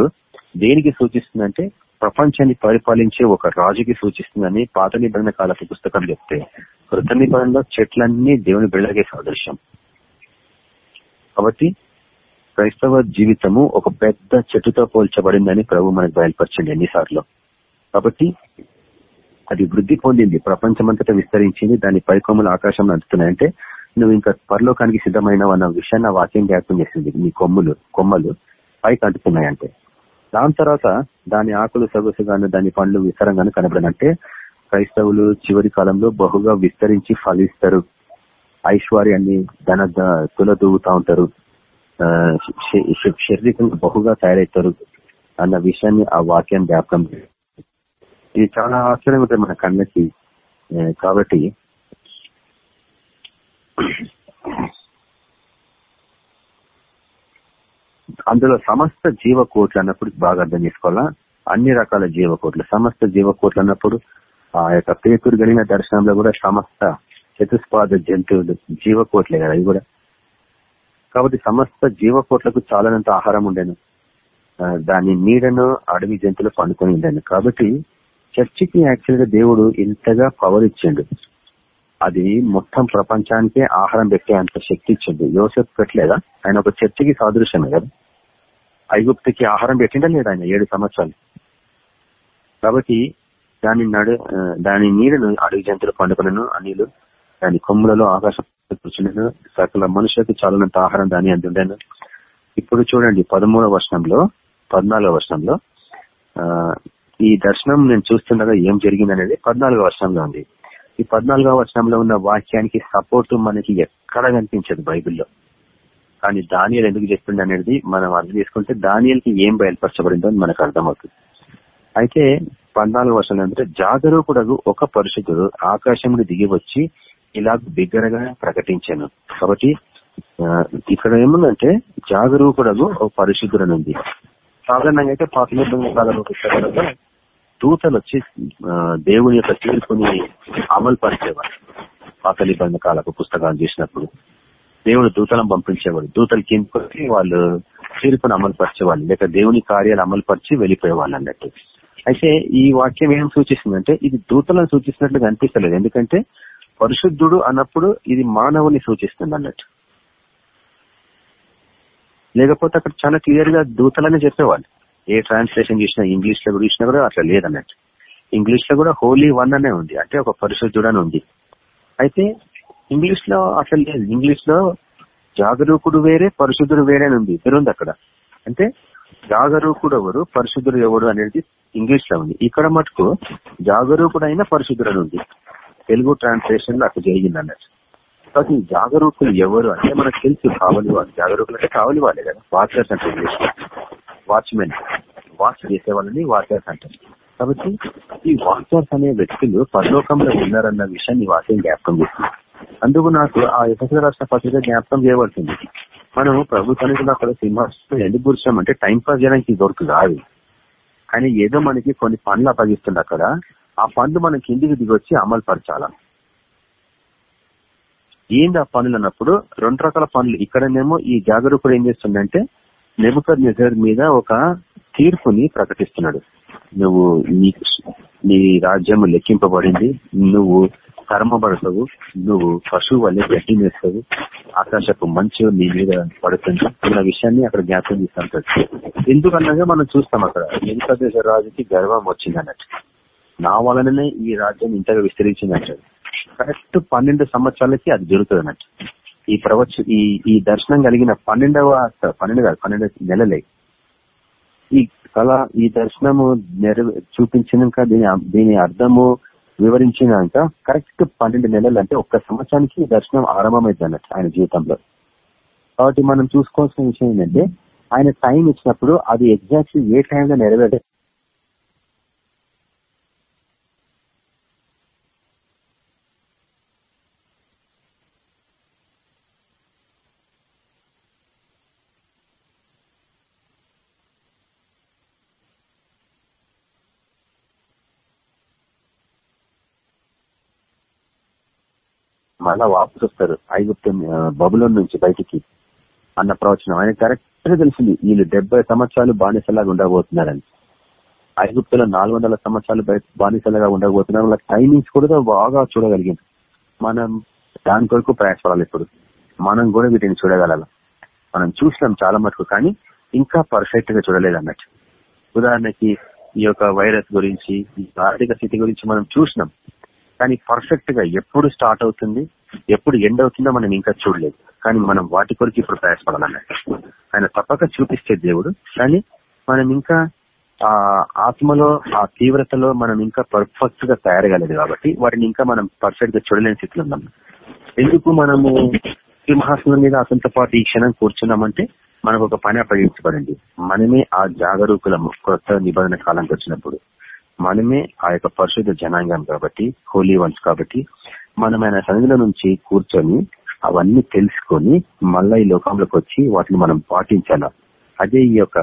దేనికి సూచిస్తుందంటే ప్రపంచాన్ని పరిపాలించే ఒక రాజుకి సూచిస్తుందని పాత నిబంధన కాలపు పుస్తకం చెప్తే కృత నిబంధనలో చెట్లన్నీ దేవుని బిళ్ళగే సాదృశ్యం. కాబట్టి క్రైస్తవ జీవితము ఒక పెద్ద చెట్టుతో పోల్చబడిందని ప్రభు మనకు బయలుపరచండి ఎన్నిసార్లు. కాబట్టి అది వృద్ధి పొందింది ప్రపంచమంతటా విస్తరించింది దాని పరికోమలు ఆకాశంలో అందుతున్నాయంటే నువ్వు ఇంకా పరలోకానికి సిద్ధమైన అన్న విషయాన్ని వాక్యం జ్ఞాపకం చేసింది. నీ కొమ్ములు కొమ్మలు పైకి అంటున్నాయంటే దాని తర్వాత దాని ఆకులు సొగసుగాను దాని పండ్లు విస్తారంగాను కనబడనంటే క్రైస్తవులు చివరి కాలంలో బహుగా విస్తరించి ఫలిస్తారు. ఐశ్వర్యాన్ని ధన తులదూగుతా ఉంటారు. ఆ, శారీరకంగా బహుగా తయారవుతారు అన్న విషయాన్ని ఆ వాక్యం జ్ఞాపకం ఇది చాలా ఆశ్చర్యంగా ఉంటుంది మన కన్నకి. కాబట్టి ఇందులో సమస్త జీవకోట్లు అన్నప్పుడు బాగా అర్థం చేసుకోవాలా? అన్ని రకాల జీవకోట్లు. సమస్త జీవకోట్లు అన్నప్పుడు ఆ యొక్క పేతురు కలిగిన దర్శనంలో కూడా సమస్త చతుస్పాద జంతువులు జీవకోట్లే కదా అవి కూడా. కాబట్టి సమస్త జీవకోట్లకు చాలనంత ఆహారం ఉండేను. దాని నీడను అడవి జంతువులు పండుకొని ఉండేను. కాబట్టి చర్చికి యాక్చువల్గా దేవుడు ఇంతగా పవర్ ఇచ్చిండు. అది మొత్తం ప్రపంచానికే ఆహారం పెట్టే అంత శక్తి ఇచ్చిండు. యోసెఫ్ పెట్టలేదా? ఆయన ఒక చర్చికి సాదృశ్యమే కదా. ఐగుప్తికి ఆహారం పెట్టిండా లేదా ఆయన ఏడు సంవత్సరాలు? కాబట్టి దాని నడు దాని నీడను అడవి జంతువులు పండుకొనను అనిలు దాని కొమ్ములలో ఆకాశం కూర్చున్నాను సకల మనుషులకు చాలనంత ఆహారం దాని అంది ఇప్పుడు చూడండి పదమూడవ వర్షంలో పద్నాలుగవ వర్షంలో ఆ, ఈ దర్శనం నేను చూస్తుండగా ఏం జరిగింది అనేది పద్నాలుగో వర్షంలో ఉంది. ఈ పద్నాలుగో వర్షంలో ఉన్న వాక్యానికి సపోర్ట్ మనకి ఎక్కడ కనిపించదు బైబిల్లో. కానీ దానియలు ఎందుకు చెప్పిండు అనేది మనం అర్థం చేసుకుంటే దానియల్కి ఏం బయలుపరచబడిందో అని మనకు అర్థమవుతుంది. అయితే పద్నాలుగు వర్షాలు అంటే జాగరూకుడగు ఒక పరిశుద్ధుడు ఆకాశముడు దిగి వచ్చి ఇలా బిగ్గరగా ప్రకటించాను. కాబట్టి ఇక్కడ ఏముందంటే జాగరూకుడగు ఒక పరిశుద్ధుడు ఉంది సాధారణంగా అయితే పాత కాలంలో దూతలు వచ్చి దేవుని యొక్క తీర్పుని అమలు పరిచేవారు పాత నిబంధన కాలపు పుస్తకాలు చేసినప్పుడు దేవుడు దూతలను పంపించేవాడు దూతలు కిందకి వాళ్ళు తీర్పును అమలు పరిచేవాళ్ళు లేక దేవుని కార్యాలు అమలు పరిచి వెళ్ళిపోయేవాళ్ళు అన్నట్టు. అయితే ఈ వాక్యం ఏం సూచిస్తుందంటే ఇది దూతలను సూచిస్తున్నట్లుగా అనిపిస్తలేదు ఎందుకంటే పరిశుద్ధుడు అన్నప్పుడు ఇది మానవుని సూచిస్తుంది అన్నట్టు. లేకపోతే అక్కడ చాలా క్లియర్గా దూతలనే చెప్పేవాళ్ళు. ఏ ట్రాన్స్లేషన్ చేసినా ఇంగ్లీష్లో కూడా చూసినా కూడా అట్లా లేదన్నట్టు. ఇంగ్లీష్లో కూడా హోలీ వన్ అనే ఉంది. అంటే ఒక పరిశుద్ధుడు అని ఉంది. అయితే ఇంగ్లీష్లో అసలు లేదు. ఇంగ్లీష్లో జాగరూకుడు వేరే పరిశుద్ధుడు వేరే అని ఉంది. పేరుంది అక్కడ. అంటే జాగరూకుడు ఎవరు పరిశుద్ధుడు ఎవడు అనేది ఇంగ్లీష్లో ఉంది. ఇక్కడ మటుకు జాగరూకుడు అయిన పరిశుద్ధుడు ఉంది. తెలుగు ట్రాన్స్లేషన్లో అక్కడ జరిగింది అన్నట్టు. కాబట్టి జాగరూకులు ఎవరు అంటే మనకు తెలుసు కావలి వాళ్ళు జాగరూకులు అంటే కావలి వాళ్ళే కదా. వాచర్స్ అంటే ఇంగ్లీష్ వాచ్మెన్. వాచ్ చేసే వాళ్ళని వాచర్స్ అంటారు. కాబట్టి ఈ వాచర్స్ అనే వ్యక్తులు పరలోకంలో ఉన్నారన్న విషయాన్ని వాక్యం జ్ఞాపకం చేస్తున్నారు అందుకు నాకు ఆ ఎఫ్ఎస్ రాష్ట్ర పత్రిక జ్ఞాపకం చేయబడుతుంది మనం ప్రభుత్వానికి అక్కడ సింహాసనం ఎందుకు కూర్చున్నాం అంటే టైం పాస్ చేయడానికి దొరకు కాదు. కానీ ఏదో మనకి కొన్ని పనులు అప్పగిస్తుంది అక్కడ. ఆ పనులు మనం కిందికి దిగొచ్చి అమలు పరచాల ఏంది ఆ పనులు అన్నప్పుడు? రెండు రకాల పనులు. ఇక్కడనేమో ఈ జాగరూకుడు ఏం చేస్తుందంటే నెబుకర్ నిజర్ మీద ఒక తీర్పుని ప్రకటిస్తున్నాడు. నువ్వు నీ నీ రాజ్యం లెక్కింపబడింది. నువ్వు కర్మబడతావు నువ్వు పశువు వల్లే గడ్డి వేస్తావు ఆకాశపు మంచు నీ మీద పడుతుంది. ఇలా విషయాన్ని అక్కడ జ్ఞాపకం చేస్తాం ఎందుకన్నగా మనం చూస్తాం అక్కడ వెంకటేశ్వర రాజుకి గర్వం వచ్చింది అన్నట్టు నా వలననే ఈ రాజ్యం ఇంతగా విస్తరించింది అంటాడు కరెక్ట్ పన్నెండు సంవత్సరాలకి అది జరుగుతుంది అన్నట్టు ఈ ప్రవచ ఈ ఈ దర్శనం కలిగిన పన్నెండవ పన్నెండు కాదు పన్నెండు నెలలే. ఈ కళ ఈ దర్శనము నెరవే చూపించినాక దీని దీని అర్థము వివరించినాక కరెక్ట్ పన్నెండు నెలలు అంటే ఒక్క సంవత్సరానికి దర్శనం ఆరంభమైంది అన్నట్టు ఆయన జీవితంలో. కాబట్టి మనం చూసుకోవాల్సిన విషయం ఏంటంటే ఆయన టైం ఇచ్చినప్పుడు అది ఎగ్జాక్ట్లీ ఏ టైంలో నెరవేరే మళ్ళా వాపసు వస్తారు ఐగుప్తు బబులో నుంచి బయటికి అన్న ప్రవచనం. ఆయన కరెక్ట్గా తెలిసింది వీళ్ళు డెబ్బై సంవత్సరాలు బానిసలాగా ఉండబోతున్నారని. ఐగుప్తులో నాలుగు వందల సంవత్సరాలు బానిసలాగా బానిసలుగా ఉండబోతున్నారు వాళ్ళ టైమింగ్స్ కూడా బాగా చూడగలిగింది. మనం దాని కొరకు ప్రయాసపడాలి ఇప్పుడు. మనం కూడా వీటిని చూడగలం. మనం చూసినాం చాలా మటుకు కానీ ఇంకా పర్ఫెక్ట్గా చూడలేదు అన్నట్టు. ఉదాహరణకి ఈ యొక్క వైరస్ గురించి ఈ ఆర్థిక స్థితి గురించి మనం చూసినాం. కానీ పర్ఫెక్ట్గా ఎప్పుడు స్టార్ట్ అవుతుంది? ఎప్పుడు ఎండ్ అవుతుందో మనం ఇంకా చూడలేదు. కానీ మనం వాటి కొరకు ఇప్పుడు ప్రయాసపడాలన్నట్టు ఆయన తప్పక చూపిస్తే దేవుడు కానీ మనం ఇంకా ఆ ఆత్మలో ఆ తీవ్రతలో మనం ఇంకా పర్ఫెక్ట్గా తయారగలేదు కాబట్టి వాటిని ఇంకా మనం పర్ఫెక్ట్గా చూడలేని స్థితిలో ఉన్నాం. ఎందుకు మనము సింహాసనం మీద అతనితో పాటు ఈ క్షణం కూర్చున్నామంటే మనకు ఒక పని అప్పగించబడింది. మనమే ఆ జాగరూకులము కొత్త నిబంధన కాలానికి వచ్చినప్పుడు. మనమే ఆ యొక్క పరిశుద్ధ జనాంగం కాబట్టి హోలీ వన్స్ కాబట్టి మనం ఆయన సన్నిధిలో నుంచి కూర్చొని అవన్నీ తెలుసుకొని మళ్ళా ఈ లోకంలోకి వచ్చి వాటిని మనం పాటించాల? అదే ఈ యొక్క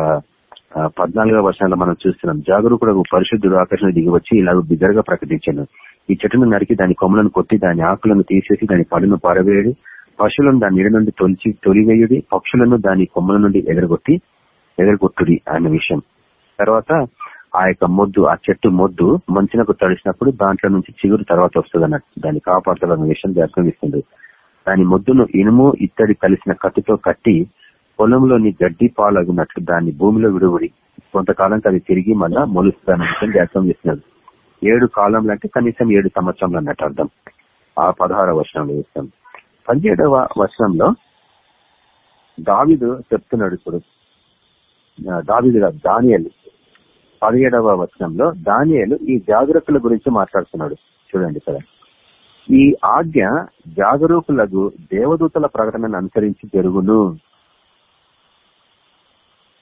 పద్నాలుగో వర్షాల్లో మనం చూస్తున్నాం. జాగరూకుడు పరిశుద్ధుడు ఆకర్షణ దిగి వచ్చి ఇలా బిగ్గరగా ప్రకటించాను. ఈ చెట్టును నరికి దాని కొమ్మలను కొట్టి దాని ఆకులను తీసేసి దాని పడును పారవేయడు పశువులను దాని నీడ నుండి తొలిచి తొలివేయుడి పక్షులను దాని కొమ్మల నుండి ఎగరగొట్టి ఎగరగొట్టుడి అన్న విషయం. తర్వాత ఆ యొక్క మొద్దు ఆ చెట్టు మొద్దు మంచినకు తడిసినప్పుడు దాంట్లో నుంచి చిగురు తర్వాత వస్తుంది అన్నట్టు. దాన్ని కాపాడుతున్న విషయం జ్ఞాపకం ఇస్తుంది. దాని మొద్దును ఇనుము ఇత్తడి కలిసిన కత్తితో కట్టి పొలంలోని గడ్డి పాలగున్నట్లు దాన్ని భూమిలో విడుగుడి కొంతకాలం అది తిరిగి మళ్ళా మొలుస్తుందన్న విషయం జ్ఞాపకం చేస్తున్నది. ఏడు కాలంలో అంటే కనీసం ఏడు సంవత్సరంలో అన్నట్టు అర్థం. ఆ పదహారవ వర్షంలో చూస్తాం. పదిహేడవ వర్షంలో దావిదు చెప్తున్నాడు ఇప్పుడు. ఆ, దావీదు కాదు పదిహేడవ వచనంలో దానియలు ఈ జాగ్రత్తల గురించి మాట్లాడుతున్నాడు. చూడండి సరే. ఈ ఆజ్ఞ జాగరూకులకు దేవదూతల ప్రకటనను అనుసరించి జరుగును.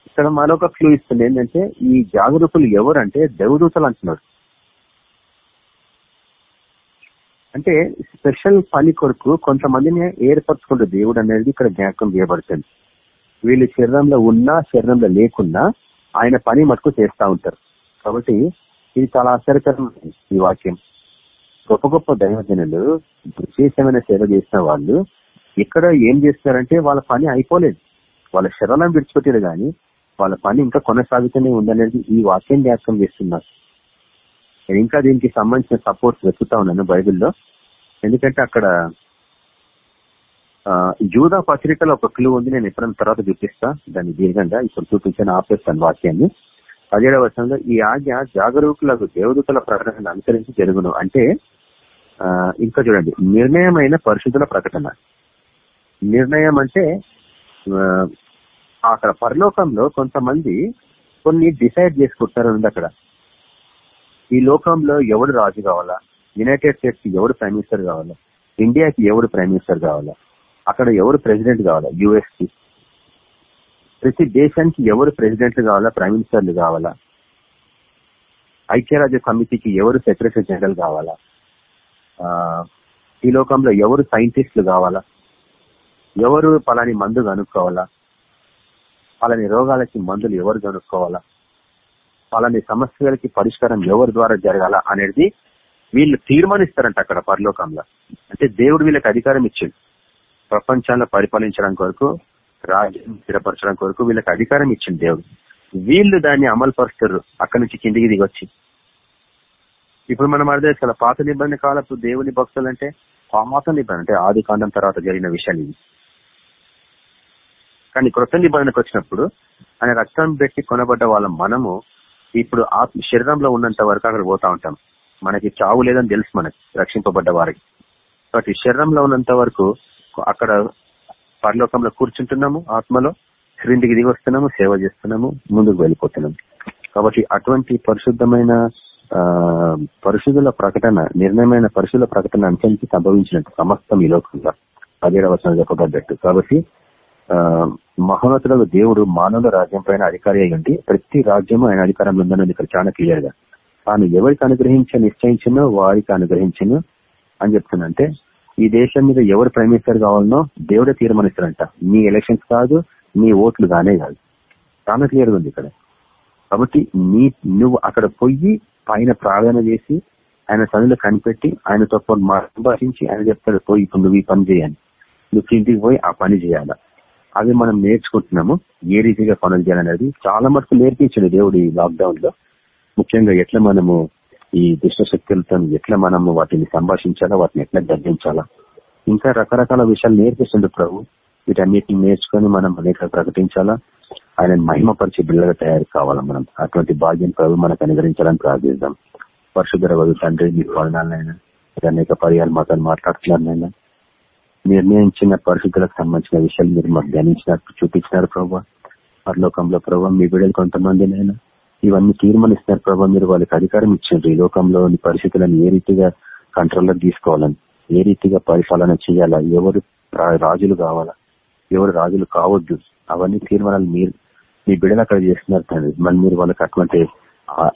ఇక్కడ మరొక క్లూ ఇస్తుంది ఏంటంటే ఈ జాగరూకులు ఎవరంటే దేవదూతలు అంటున్నాడు. అంటే స్పెషల్ పని కొరకు కొంతమందిని ఏర్పరచుకుంటే దేవుడు అనేది ఇక్కడ జ్ఞాపకం చేయబడుతుంది. వీళ్ళు శరీరంలో ఉన్నా శరీరంలో లేకున్నా ఆయన పని మటుకు చేస్తా ఉంటారు. కాబట్టి ఇది చాలా ఆశ్చర్యకరమైన ఈ వాక్యం. గొప్ప గొప్ప దైవజనులు విశేషమైన సేవ చేసిన వాళ్ళు ఇక్కడ ఏం చేస్తారంటే వాళ్ళ పని అయిపోలేదు. వాళ్ళ శరణం విడిచిపెట్టారు కానీ వాళ్ళ పని ఇంకా కొనసాగుతూనే ఉందనేది ఈ వాక్యం జ్ఞాపకం చేస్తున్నారు. నేను ఇంకా దీనికి సంబంధించిన సపోర్ట్ వెతుకుతా ఉన్నాను బైబిల్లో. ఎందుకంటే అక్కడ జూదా పత్రికలో ఒక క్లూ ఉంది నేను ఎప్పుడైనా తర్వాత చూపిస్తా. దాన్ని దీర్ఘంగా ఇప్పుడు చూపించాను ఆపేస్తాను వాక్యాన్ని. పదిహేడవ వర్షంలో ఈ ఆజ్ఞ జాగరూకులకు దేవదూతల ప్రకటన అనుసరించి జరుగును. అంటే ఇంకా చూడండి నిర్ణయమైన పరిశుద్ధుల ప్రకటన. నిర్ణయం అంటే అక్కడ పరలోకంలో కొంతమంది కొన్ని డిసైడ్ చేసుకుంటారు ఉంది అక్కడ. ఈ లోకంలో ఎవడు రాజు కావాలా? యునైటెడ్ స్టేట్స్ ఎవడు ప్రైమ్ మినిస్టర్ కావాలా? ఇండియాకి ఎవడు ప్రైమ్ మినిస్టర్ కావాలా? అక్కడ ఎవరు ప్రెసిడెంట్ కావాలా? యుఎస్కి ప్రతి దేశానికి ఎవరు ప్రెసిడెంట్లు కావాలా? ప్రైమ్ మినిస్టర్లు కావాలా? ఐక్యరాజ్య సమితికి ఎవరు సెక్రటరీ జనరల్ కావాలా? ఈ లోకంలో ఎవరు సైంటిస్టులు కావాలా? ఎవరు పలాని మందు కనుక్కోవాలా? పలాని రోగాలకి మందులు ఎవరు కనుక్కోవాలా? పలాని సమస్యలకి పరిష్కారం ఎవరి ద్వారా జరగాల అనేది వీళ్ళు తీర్మానిస్తారంట అక్కడ పరలోకంలో. అంటే దేవుడు వీళ్ళకి అధికారం ఇచ్చింది ప్రపంచాన్ని పరిపాలించడానికి కొరకు రాజ్యం స్థిరపరచడం కొరకు వీళ్ళకి అధికారం ఇచ్చింది దేవుడు. వీళ్ళు దాన్ని అమలు పరుస్తారు అక్కడి నుంచి కిందికి దిగొచ్చి. ఇప్పుడు మనం అర్థం చేసుకోవాలి. పాత నిబంధన కాలపు దేవుని భక్తులు అంటే పాత నిబంధన అంటే ఆది కాండం తర్వాత జరిగిన విషయాలు ఇవి. కానీ కృత నిబంధనకు వచ్చినప్పుడు ఆయన రక్తం పెట్టి కొనబడ్డ వాళ్ళ మనము ఇప్పుడు ఆత్మ శరీరంలో ఉన్నంత వరకు అక్కడ పోతా ఉంటాం. మనకి చావు లేదని తెలుసు మనకి రక్షింపబడ్డ వారికి. కాబట్టి శరీరంలో ఉన్నంత వరకు అక్కడ పరలోకంలో కూర్చుంటున్నాము ఆత్మలో క్రిందికి దిగి వస్తున్నాము సేవ చేస్తున్నాము ముందుకు వెళ్ళిపోతున్నాము. కాబట్టి అటువంటి పరిశుద్ధమైన పరిశుద్ధుల ప్రకటన నిర్ణయమైన పరిశుద్ధుల ప్రకటన అంశానికి సంభవించినట్టు సమస్తం ఈ లోకంలో. పదిహేడవ చెప్పబడ్డట్టు. కాబట్టి మహోన్నతులకు దేవుడు మానవుల రాజ్యం పైన అధికారి అయ్యండి ప్రతి రాజ్యము ఆయన అధికారంలో ఉందని ఇక్కడ చాలా క్లియర్గా తాను ఎవరికి అనుగ్రహించ నిశ్చయించినో వారికి అనుగ్రహించను అని చెప్తున్నా అంటే ఈ దేశం మీద ఎవరు ప్రైమ్ మినిస్టర్ కావాలనో దేవుడే తీర్మానిస్తారంట నీ ఎలక్షన్స్ కాదు నీ ఓట్లు కానే కాదు. చాలా క్లియర్గా ఉంది ఇక్కడ. కాబట్టి నీ నువ్వు అక్కడ పోయి పైన ప్రార్థన చేసి ఆయన సదులు కనిపెట్టి ఆయనతో సంభాషించి ఆయన చెప్తాడు పోయి ఇప్పుడు నువ్వు ఈ పని చేయాలి. నువ్వు ఇంటికి పోయి ఆ పని చేయాలా? అవి మనం నేర్చుకుంటున్నాము ఏ రీతిగా పనులు చేయాలనేది. చాలా మటుకు నేర్పించండి దేవుడు ఈ లాక్డౌన్లో. ముఖ్యంగా ఎట్లా మనము ఈ దుష్ట శక్తులతో ఎట్లా మనం వాటిని సంభాషించాలా వాటిని ఎట్లా గర్జించాలా ఇంకా రకరకాల విషయాలు నేర్పిస్తుండే ప్రభు. వీటన్నిటిని నేర్చుకొని మనం అనేక ప్రకటించాలా? ఆయన మహిమపరిచే బిళ్ళగా తయారు కావాలా మనం? అటువంటి భాగ్యం ప్రభు మనకు అనుగ్రహించాలని ప్రార్థిద్దాం. పరిశుద్ధ వదు తండ్రి మీ పవనాలైనా అనేక పర్యాలు మాతో మాట్లాడుతున్నారనైనా నిర్ణయించిన పరిశుద్ధులకు సంబంధించిన విషయాలు మీరు మాకు ధ్యానించినట్టు చూపించినారు ప్రభావ పరలోకంలో ప్రభావ మీ బిడ్డలు కొంతమందినైనా ఇవన్నీ తీర్మానిస్తున్నారు ప్రభావ మీరు వాళ్ళకి అధికారం ఇచ్చారు ఈ లోకంలోని పరిస్థితులను ఏ రీతిగా కంట్రోల్లో తీసుకోవాలని ఏ రీతిగా పరిపాలన చేయాలా ఎవరు రాజులు కావాలా ఎవరు రాజులు కావద్దు అవన్నీ తీర్మానాలు మీరు మీ బిడ్డలు అక్కడ చేస్తున్నారు తండ్రి. మళ్ళీ మీరు వాళ్ళకి అటువంటి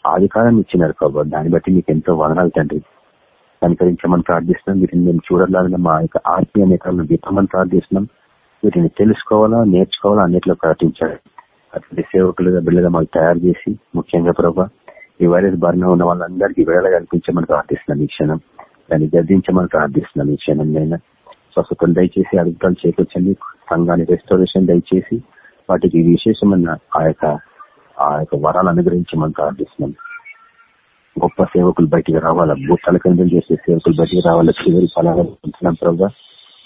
అధికారాన్ని ఇచ్చినారు ప్రభావ దాన్ని బట్టి మీకు ఎంతో వదనాలు తండ్రి. కనికరించమని ప్రార్థిస్తున్నాం. వీటిని మేము చూడలాగిన మా యొక్క ఆత్మీయ నేతలను దీపమని ప్రార్థిస్తున్నాం. వీటిని తెలుసుకోవాలా నేర్చుకోవాలా అన్నిట్లో ప్రకటించాలి. అటువంటి సేవకులుగా బిడ్డగా మాకు తయారు చేసి ముఖ్యంగా ప్రభా ఈ వైరస్ బారిన ఉన్న వాళ్ళందరికీ వేళ కల్పించమని ప్రార్థిస్తున్నాం ఈ క్షణం. దాన్ని గర్దించమని ప్రార్థిస్తున్నాం ఈ క్షణం నేను. స్వస్థతలు దయచేసి అద్భుతాలు చేకూర్చండి. సంఘానికి రెస్టారేషన్ దయచేసి వాటికి విశేషమైన ఆ యొక్క ఆ యొక్క వరాలు అనుగ్రహించమని ప్రార్థిస్తున్నాం. గొప్ప సేవకులు బయటికి రావాలా? భూతాల కేంద్రం చేసే సేవకులు బయటికి రావాలా? చివరి ఫలాలు పొందుతున్నాం ప్రభావ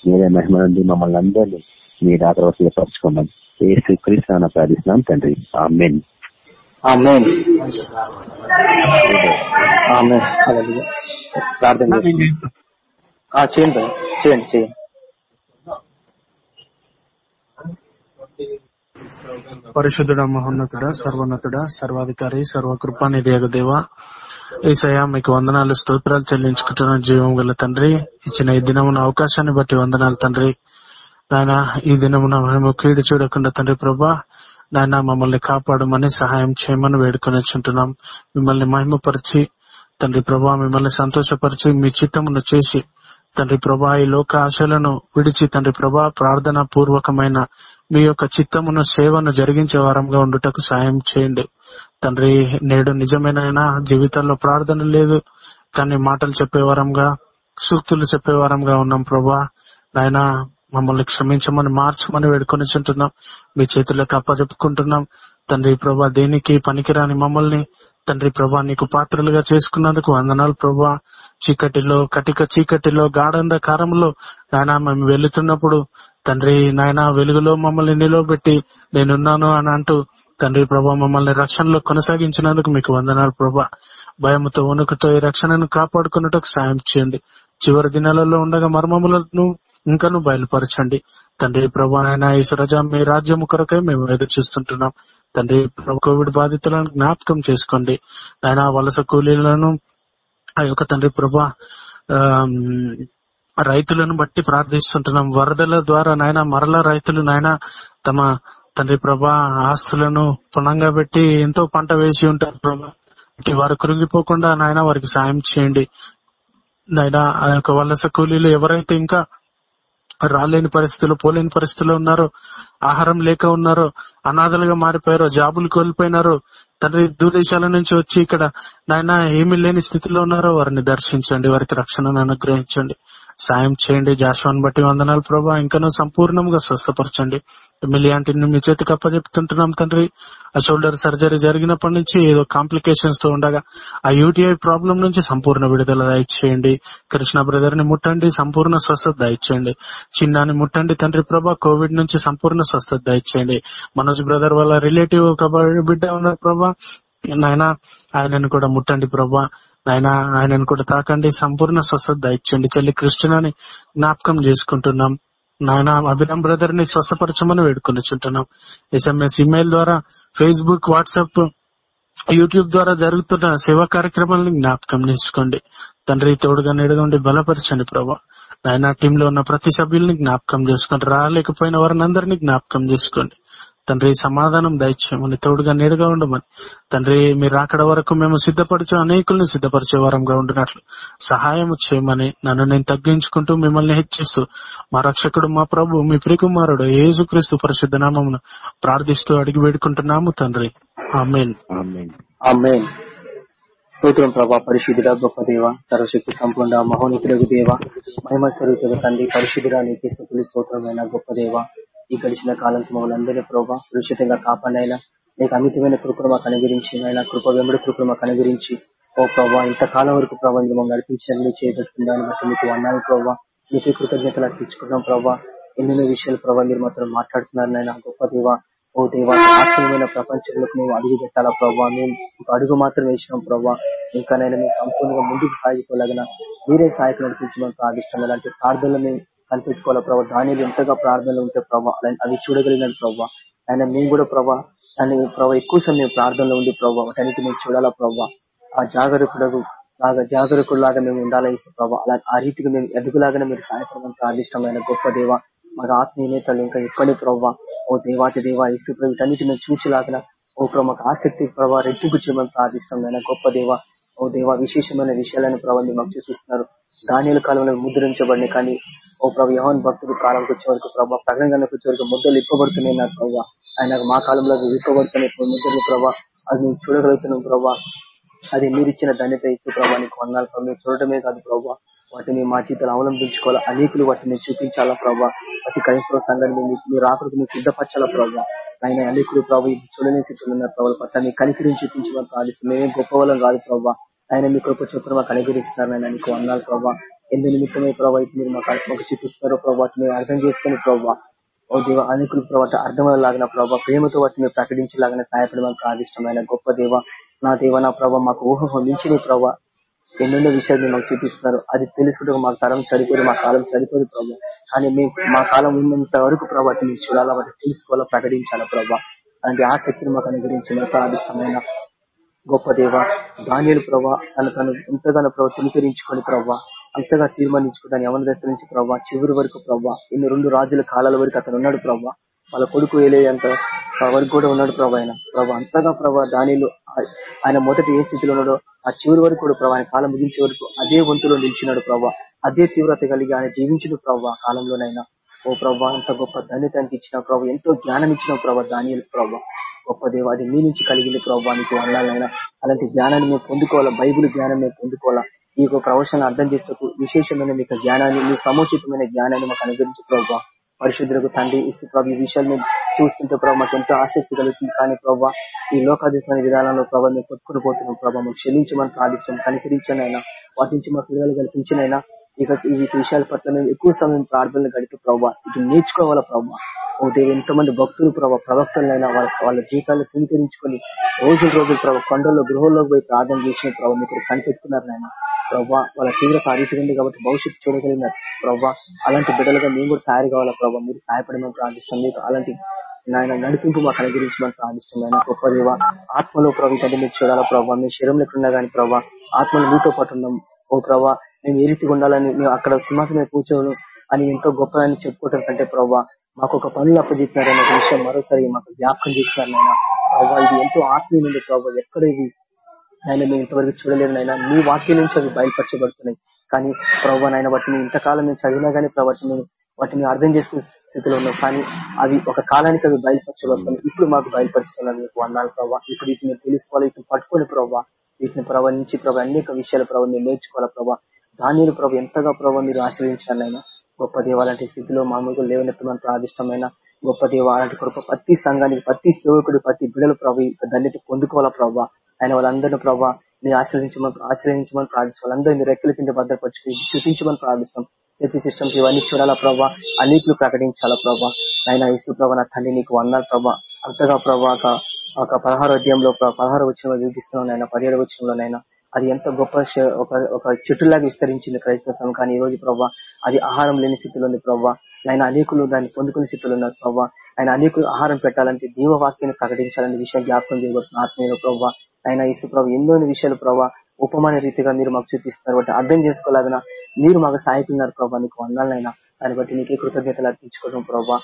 మీరే మహిమనండి మమ్మల్ని అందరినీ మీ రాత్రవసలు పరచుకున్నాం. ఏ శ్రీకృష్ణ ప్రార్థిస్తున్నాం తండ్రి. ఆ మెయిన్ ప్రార్థన చేయండి చేయండి చేయండి. పరిశుద్ధుడ మహోన్నతుడ సర్వోన్నతుడ సర్వాధికారి సర్వకృపానిధి దేవ ఈసయ మీకు వందనాలు స్తోత్రాలు చెల్లించుకుంటున్న జీవం గల తండ్రి. ఇచ్చిన ఈ దినమున అవకాశాన్ని బట్టి వందనాలు తండ్రి. నాయన ఈ దినమున మేము కీడు చూడకుండా తండ్రి ప్రభా నాయన మమ్మల్ని కాపాడమని సహాయం చేయమని వేడుకొని వచ్చుంటున్నాం. మిమ్మల్ని మహిమపరిచి తండ్రి ప్రభా మిమ్మల్ని సంతోషపరిచి మీ చిత్తమును చేసి తండ్రి ప్రభా ఈ లోక ఆశలను విడిచి తండ్రి ప్రభా ప్రార్థన పూర్వకమైన మీ యొక్క చిత్తమును సేవను జరిగించే వారంగా ఉండుటకు సాయం చేయండి. తండ్రి నేడు నిజమైన జీవితంలో ప్రార్థన లేదు కానీ మాటలు చెప్పేవారంగా సూక్తులు చెప్పేవారంగా ఉన్నాం ప్రభా. నాయన మమ్మల్ని క్షమించమని మార్చమని వేడుకొని చుంటున్నాం మీ చేతులకు అప్పజెప్పుకుంటున్నాం తండ్రి ప్రభా దేనికి పనికిరాని మమ్మల్ని తండ్రి ప్రభా నీకు పాత్రలుగా చేసుకున్నందుకు వందనాలు ప్రభా. చీకటిలో కటిక చీకటిలో గాఢంధకారంలో నాయన మేము వెళుతున్నప్పుడు తండ్రి నాయన వెలుగులో మమ్మల్ని నిలవబెట్టి నేనున్నాను అని అంటూ తండ్రి ప్రభా మమ్మల్ని రక్షణలో కొనసాగించినందుకు మీకు వందనాలు ప్రభా. భయముతో వణుకుతో ఈ రక్షణను కాపాడుకున్నట్టుకు సాయం చేయండి. చివరి దినాలలో ఉండగా మర్మములను ఇంకను బయలుపరచండి. తండ్రి ప్రభా నాయన ఈశ్వరజ మీ రాజ్యము కొరకై మేము ఎదురు చూస్తుంటున్నాం తండ్రి కోవిడ్ బాధితులను జ్ఞాపకం చేసుకోండి. ఆయన వలస కూలీలను ఆ యొక్క తండ్రి ప్రభా రైతులను బట్టి ప్రార్థిస్తుంటున్నాం. వరదల ద్వారా నాయన మరల రైతులు నాయన తమ తండ్రి ప్రభా ఆస్తులను పుణంగా పెట్టి ఎంతో పంట వేసి ఉంటారు ప్రభా. వారు కృంగిపోకుండా నాయన వారికి సాయం చేయండి. నాయన ఆ యొక్క వలస కూలీలు ఎవరైతే ఇంకా రాలేని పరిస్థితులు పోలేని పరిస్థితుల్లో ఉన్నారో ఆహారం లేక ఉన్నారో అనాథలుగా మారిపోయారో జాబులు కోల్పోయినారో తండ్రి దూరదేశాల నుంచి వచ్చి ఇక్కడ నాయన ఏమీ లేని స్థితిలో ఉన్నారో వారిని దర్శించండి వారికి రక్షణను అనుగ్రహించండి. సాయం చేయండి జాస్వాన్ బట్టి వందనాలు ప్రభా. ఇంకనూ సంపూర్ణంగా స్వస్థపరచండి. మిలియాంటిని మీ చేతికి అప్పచెప్తుంటున్నాం తండ్రి. ఆ షోల్డర్ సర్జరీ జరిగినప్పటి నుంచి ఏదో కాంప్లికేషన్స్తో ఉండగా ఆ యూటీఐ ప్రాబ్లం నుంచి సంపూర్ణ విడుదల దయచేయండి కృష్ణ బ్రదర్ని ముట్టండి సంపూర్ణ స్వస్థత దయచేయండి చిన్నాని ముట్టండి తండ్రి ప్రభా. కోవిడ్ నుంచి సంపూర్ణ స్వస్థత దయచేయండి మనోజ్ బ్రదర్ వాళ్ళ రిలేటివ్ ఒక బిడ్డ ఉన్నారు ప్రభా. నాయన ఆయనను కూడా ముట్టండి ప్రభా. నాయన ఆయనను కూడా తాకండి. సంపూర్ణ స్వస్థత దయచేయండి. చెల్లి కృష్ణని జ్ఞాపకం చేసుకుంటున్నాం. నాయన అభిరామ్ బ్రదర్ని స్వస్థపరచమని వేడుకొని చుంటున్నాం ఎస్ఎంఎస్ ఇమెయిల్ ద్వారా ఫేస్బుక్ వాట్సాప్ యూట్యూబ్ ద్వారా జరుగుతున్న సేవా కార్యక్రమాలను జ్ఞాపకం చేసుకోండి. తండ్రి తోడుగా నీడగండి బలపరచండి ప్రభా. నాయన టీంలో ఉన్న ప్రతి సభ్యుల్ని జ్ఞాపకం చేసుకోండి రాలేకపోయిన వారిని అందరినీ జ్ఞాపకం చేసుకోండి. తండ్రి సమాధానం దయచేయమని తోడుగా నేడుగా ఉండమని. తండ్రి మీరు రాకడ వరకు మేము సిద్ధపరచు అనేకుల్ని సిద్ధపరిచే వారంగా ఉండినట్లు సహాయం చేయమని నన్ను నేను తగ్గించుకుంటూ మిమ్మల్ని హెచ్చిస్తూ మా రక్షకుడు మా ప్రభు మీ ప్రికుమారుడు ఏసుక్రీస్తు పరిశుద్ధ నామమును ప్రార్థిస్తూ అడిగి వేడుకుంటున్నాము తండ్రి. ఆమెన్. స్తోత్రం ప్రభా పరిశుద్ధుడ గొప్ప దేవ సర్వశక్తి సంపూర్ణ మహోన్నతులకు దేవ మహిమ స్వరూపుల తండ్రి పరిశుద్ధుడ నీకు స్థుతులు స్తోత్రమైన గొప్ప దేవ. ఈ గడిచిన కాలం మమ్మల్ని అందరినీ ప్రభావ సురక్షితంగా కాపాడినైనా మీకు అమితమైన కృపను మాకు అనుగురించి ఆయన కృప వెంబడి కృపను మాకు అనుగురించి ఓ ప్రభా ఇంతకాలం వరకు ప్రభావ మమ్మల్ని నడిపించాలని నీ చేయబెట్టుకుందాన్ని బట్టి మీకు అన్నాను ప్రభావ మీకు కృతజ్ఞతలు అర్పించుకున్నాం ప్రభా. ఎన్నెన్నో విషయాలు ప్రభావ మీరు మాత్రం మాట్లాడుతున్నారు నాయన. గొప్ప దేవ ఓ దేవ ఆత్మీయమైన ప్రపంచంలోకి మేము అడుగు పెట్టాలా ప్రభావ మేము అడుగు మాత్రం వేసినాం ప్రభావ ఇంకా నేను మేము సంపూర్ణంగా ముందుకు సాగిపోలేగన మీరే సాయకు నడిపించమని ప్రార్థిష్టం అలాంటి ప్రార్థనలు మేము కనిపెట్టుకోవాలా ప్రభావ దానిలో ఎంతగా ప్రార్థనలు ఉంటే ప్రభావ అవి చూడగలిగిన ప్రభావ ఆయన మేము కూడా ప్రభా దాన్ని ప్రభావ ఎక్కువ సమయం ప్రార్థనలో ఉండి ప్రభావ వాటన్నిటి మేము చూడాలా ప్రభావ ఆ జాగరూకులకు లాగా జాగరూకులాగా మేము ఉండాలా ఇసు ప్రభావ అలా ఆ రీతికి మేము ఎదుగులాగానే మీరు సాయపడమని ప్రార్థిష్టమైన గొప్ప దేవ మాకు ఆత్మీయ నేతలు ఇంకా ఎక్కువనే ప్రభావ ఓ దేవాటి దేవ ఇసు ప్రభు వీటన్నిటి మేము చూసేలాగా ఓ ప్రభు మాకు ఆసక్తి ప్రభావ రెట్టింపు చేయమని ప్రార్థిష్టమైన గొప్ప దేవ ఓ దేవ విశేషమైన విషయాలను ప్రభావ మీరు మాకు చూపిస్తున్నారు. ధాన్యాల కాలంలో ముద్రించబడినాయి కానీ ఓ ప్రభు యవన్ భక్తుడు కాలంకి వచ్చే వరకు ప్రభావ ప్రకటనకు వచ్చే వరకు ముద్దలు ఇప్పబడుతున్నాయి నాకు ప్రభావ ఆయన మా కాలంలో అవి ఇప్పబడుతున్నాయి. ముద్దలు ప్రభావ అది మేము చూడగలుగుతున్నాం ప్రభావ అది మీరు ఇచ్చిన ధన్యత ఇచ్చే ప్రభావ నీకు వందాలు ప్రభావ చూడటమే కాదు ప్రభావ వాటిని మా జీవితాలు అవలంబించుకోవాలా? అనేకులు వాటిని చూపించాలా ప్రభావ ప్రతి క్రైస్తవ సంఘాన్ని మీరు ఆకృతి మీరు సిద్ధపరచాలా ప్రభావ ఆయన అనేకులు ప్రభావ ఇది చూడని స్థితిలో ఉన్న ప్రభావ పట్ల మీ కనికరించి చూపించమని ప్రార్థిస్తున్నాం. మేమే గొప్ప వాళ్ళం కాదు ప్రభావ ఆయన మీ కృప చొప్పున మాకు అనుగ్రహిస్తున్నారు ఆయన నీకు ప్రభావ ఎందు నిమిత్తమే ప్రభావ మీరు మాకు మాకు చూపిస్తున్నారో ప్రభావ వాటిని అర్థం చేసుకుని ప్రభావ ఓ దేవ అనేకులు ప్రభావ అర్థమయ్యేలాగిన ప్రభావ ప్రేమతో వాటిని ప్రకటించేలాగిన సహాయపడమని ప్రార్థిష్టమైన గొప్ప దేవ నా దేవ నా ప్రభావ మాకు ఊహ మించిన ప్రభావ ఎన్నెన్నో విషయాలు మాకు చూపిస్తున్నారు అది తెలుసుకుంటే మా తరం సరిపోదు మా కాలం సరిపోదు ప్రభావ కానీ మేము మా కాలం ఉన్నంత వరకు ప్రభావ మీరు చూడాలా వాటిని తెలుసుకోవాలా ప్రకటించాలా ప్రభావ అలాంటి ఆసక్తిని మాకు అనుగ్రహించిన ప్రాదిష్టమైన గొప్ప దేవ దానియలు ప్రభా తను తను ఎంతగానో ప్రభావ తునికరించుకొని ప్రభా అంతగా తీర్మానించుకుంటాను యవన దశ నుంచి ప్రభా చివరి వరకు ప్రవ్వా ఇన్ని రెండు రాజుల కాలాల వరకు అతను ఉన్నాడు ప్రవ్వా. వాళ్ళ కొడుకు వేలేంత వరకు కూడా ఉన్నాడు ప్రభా ఆయన. ప్రభా అంతగా ప్రభా దానిలో ఆయన మొదటి ఏ స్థితిలో ఉన్నాడో ఆ చివరి వరకు కూడా ప్రభా ఆయన కాలం ముగించే వరకు అదే వంతులో నిలిచినాడు ప్రభా అదే తీవ్రత కలిగి ఆయన జీవించిన ప్రభా కాలంలోనైనా. ఓ ప్రభా అంత గొప్ప ధన్యతానికి ఇచ్చిన ప్రభావ ఎంతో జ్ఞానం ఇచ్చిన ప్రభా దాని ప్రభా గొప్ప దేవ అది మీ నుంచి కలిగింది ప్రభావ నీకు అన్నాలైనా అలాంటి జ్ఞానాన్ని మేము పొందుకోవాలా? బైబుల్ జ్ఞానం మేము పొందుకోవాలా? ఈ యొక్క ప్రవచనాన్ని అర్థం చేస్తూ విశేషమైన మీకు జ్ఞానాన్ని మీ సముచితమైన జ్ఞానాన్ని మాకు అనుగ్రహించు ప్రభావ పరిశుద్ధులకు తండ్రి ఇస్తూ ప్రభు ఈ విషయాలు మేము చూస్తుంటే ప్రభావ మాకు ఎంతో ఆసక్తి కలుగుతుంది. కానీ ప్రభావ ఈ లోకాధిపమైన విధానంలో ప్రభావ మేము కొట్టుకుని పోతున్నాం ప్రభావ మాకు క్షమించమని ప్రార్థిస్తాం కనికరించనైనా వాటి నుంచి మాకు విడుదల కల్పించినైనా ఇక ఈ విషయాల పట్ల మేము ఎక్కువ సమయం ప్రార్థనలు గడిపి ప్రభావ ఇది నేర్చుకోవాలా ప్రభావ ఒకటి ఎంతో మంది భక్తులు ప్రభావ ప్రవక్తలైనా వాళ్ళ వాళ్ళ జీవితాలు స్వీకరించుకొని రోజు రోజులు ప్రభావ కొండల్లో గృహంలోకి పోయి ప్రార్థన చేసిన ప్రభావ మీకు కనిపెట్టుకున్నారు నాయన. ప్రభావ వాళ్ళ తీవ్ర అరీతిగా ఉంది కాబట్టి భవిష్యత్తు చూడగలిగినారు ప్రభావ అలాంటి బిడ్డలుగా మేము కూడా తయారు కావాలా ప్రభావ మీరు సహాయపడమని ప్రార్థిస్తాం మీకు అలాంటి నాయన నడిపింపు మాకు అనుగ్రహించమని ప్రార్థిస్తాం ఆయన గొప్ప దేవ ఆత్మలో ప్రభు మీరు చూడాలా ప్రభావ మీ శరీరం ఎక్కడున్నా కానీ ప్రభావ ఆత్మలు మీతో పాటు ఉన్నాం ఓ ప్రభావ మేము ఏ రీతిగా ఉండాలని మేము అక్కడ సింహాసనం కూర్చోను అని ఎంతో గొప్పదని చెప్పుకోవటం కంటే ప్రభావ మాకు ఒక పనులు అప్పచెప్పినారనే విషయం మరోసారి మాకు జ్ఞాపకం చేస్తున్నారు నాయన. ప్రభావ ఇది ఎంతో ఆత్మీయమైంది ప్రభావ ఎక్కడ ఇది ఆయన మేము ఇంతవరకు చూడలేదు నాయన. మీ వాక్యం నుంచి అవి బయలుపరచబడుతున్నాయి. కానీ ప్రభావ నాయన వాటిని ఇంతకాలం మేము చదివినా గానీ ప్రభావ మేము వాటిని అర్థం చేసుకునే స్థితిలో ఉన్నాం. కానీ అవి ఒక కాలానికి అవి బయలుపరచబడుతున్నాయి. ఇప్పుడు మాకు బయలుపరుస్తున్నాను మీకు అన్నాను ప్రభావ ఇప్పుడు వీటిని తెలుసుకోవాలి వీటిని పట్టుకుని ప్రభావ వీటిని ప్రభావ నుంచి ప్రభావ అనేక విషయాల ప్రభావ మేము నేర్చుకోవాలి ప్రభావ ధాన్యులు ప్రభావ ఎంతగా ప్రభావ మీరు ఆశ్రయించాలైనా గొప్ప దేవాలంటే స్థితిలో మామూలుగా లేవనెత్తమని ప్రాదిష్టమైన గొప్ప దేవ అలాంటి కొరకు ప్రతి సంఘానికి ప్రతి సేవకుడు ప్రతి బిడలు ప్రభు ధన్యత పొందుకోవాలా ప్రభావ ఆయన వాళ్ళందరినీ ప్రభావ నీ ఆశ్రయించమని ఆశ్రయించమని ప్రార్థిస్తాం వాళ్ళందరూ మీరు రెక్కల కింద భద్రపరిచి చూపించమని ప్రార్థిస్తాం చర్చి సిస్టమ్స్ ఇవన్నీ చూడాలా ప్రభావ అన్నిట్లు ప్రకటించాలా ప్రభావ ఆయన ఇసు ప్రభా నా తండ్రి నీకు వందాలు ప్రభా. అంతగా ప్రభా ఒక పదహారు అధ్యాయంలో పదహారు వచ్చిన చూపిస్తున్నాను ఆయన పదిహేడు వచ్చినలోనైనా అది ఎంత గొప్ప ఒక ఒక చెట్టులాగా విస్తరించింది క్రైస్తవ సంఘం. కానీ ఈ రోజు ప్రభావ అది ఆహారం లేని స్థితిలో ఉంది ప్రవ్వా. ఆయన అనేకులు దాన్ని పొందుకునే స్థితిలో ఉన్నారు ప్రభావ ఆయన అనేకులు ఆహారం పెట్టాలంటే జీవవాక్యాన్ని ప్రకటించాలనే విషయం జ్ఞాపకం చేయబడుతున్న ఆత్మీయ ప్రభావ ఆయన ఇసు ప్రభు ఎన్నో విషయాలు ప్రవ్వా ఉపమాన రీతిగా మీరు మాకు చూపిస్తున్నారు. బట్టి అర్థం చేసుకోలేదన మీరు మాకు సహాయకున్నారు ప్రభావ నీకు వందాలైనా దాన్ని బట్టి నీకే కృతజ్ఞతలు అర్పించుకోవడం ప్రభావ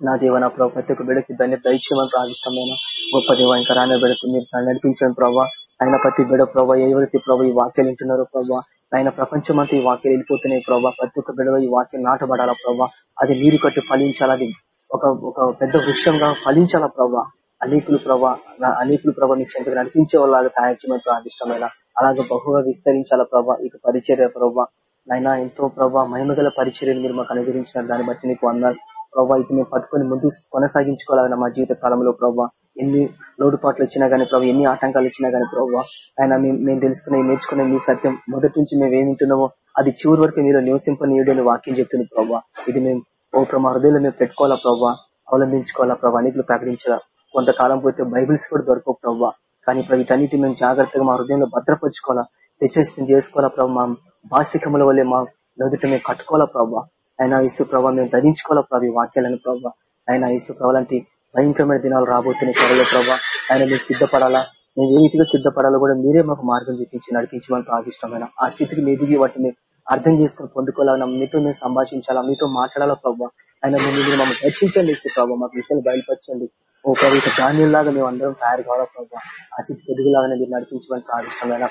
నా దేవ నా ప్రభావ ప్రతి ఒక్క బిడకి దాన్ని దయచేయమని ప్రార్థిష్టమైన గొప్ప దేవ ఇంకా రాని బిడకు మీరు నడిపించండి ప్రభావ ఆయన ప్రతి బిడ ప్రభావ ఎవరైతే ప్రభావ ఈ వాక్యాలు వింటున్నారో ప్రభావ ఆయన ప్రపంచం అంతా ఈ వాక్యాలు వెళ్ళిపోతున్నాయి ప్రభావ ప్రతి ఒక్క బిడలో ఈ వాక్యం నాటబడాలా ప్రభావ అది నీరు కట్టి ఫలించాలా అది ఒక ఒక పెద్ద వృక్షంగా ఫలించాలా ప్రభావ అనేకులు ప్రభా అనేకులు ప్రభా నీ చెంతకు నడిపించే వాళ్ళగా తయారు చేయమని ప్రార్థిష్టమైన అలాగే బహుగా విస్తరించాలా ప్రభా ఇక పరిచర్య ప్రభా అయినా ఎంతో ప్రభా మహిమగల పరిచర్యను మీరు మాకు అనుగ్రహించిన దాన్ని బట్టి నీకు అన్నారు ప్రభా ఇది మేము పట్టుకొని ముందు కొనసాగించుకోవాలన్న మా జీవిత కాలంలో ప్రభావ ఎన్ని లోటుపాట్లు వచ్చినా గానీ ప్రభు ఎన్ని ఆటంకాలు వచ్చినా గానీ ప్రభావ ఆయన మేము తెలుసుకునే నేర్చుకునే మీ సత్యం మొదటి నుంచి మేము ఏమింటున్నామో అది చివరి వరకు మీరు నివసింపనీయుడని వాక్యం చెప్తుంది ప్రభావ ఇది మేము ఓ ప్రమా హృదయంలో మేము పెట్టుకోవాలా ప్రభావ అవలంబించుకోవాలా ప్రభావ అన్నింటిలో ప్రకటించాలా. కొంతకాలం పోతే బైబిల్స్ కూడా దొరకవు ప్రభావ కానీ వీటన్నిటి మేము జాగ్రత్తగా మా హృదయంలో భద్రపరచుకోవాలా రిచర్స్ని చేసుకోవాలా ప్రభు మా బాసికముల వల్లే మా నదుట మేము కట్టుకోవాలా ప్రభావ ఆయన ఇసు ప్రభావ మేము ధరించుకోవాలా ప్రభు వాక్యాలను ప్రభావ ఆయన ఇసు ప్రభావ లాంటి భయంకరమైన దినాలు రాబోతున్నాయి త్వరలో ప్రభావ ఆయన మీరు సిద్ధపడాలా? మేము ఏ రీతిగా సిద్ధపడాలో కూడా మీరే మాకు మార్గం చూపించి నడిపించమని ప్రార్థిష్టమైన. ఆ స్థితికి ఎదిగి వాటిని అర్థం చేసుకుని పొందుకోవాలన్నా మీతో మేము సంభాషించాలా? మీతో మాట్లాడాలా ప్రభావ ఆయన మీరు మమ్మల్ని దర్శించండి ప్రభావ మాకు విషయాలు బయలుపరచండి. ఓ ప్రభు ఇక ధాన్యంలాగా మేము అందరం తయారు కావాలా ప్రభావ ఆ స్థితికి ఎదుగులాగానే మీరు నడిపించమని ప్రార్థిష్టమైన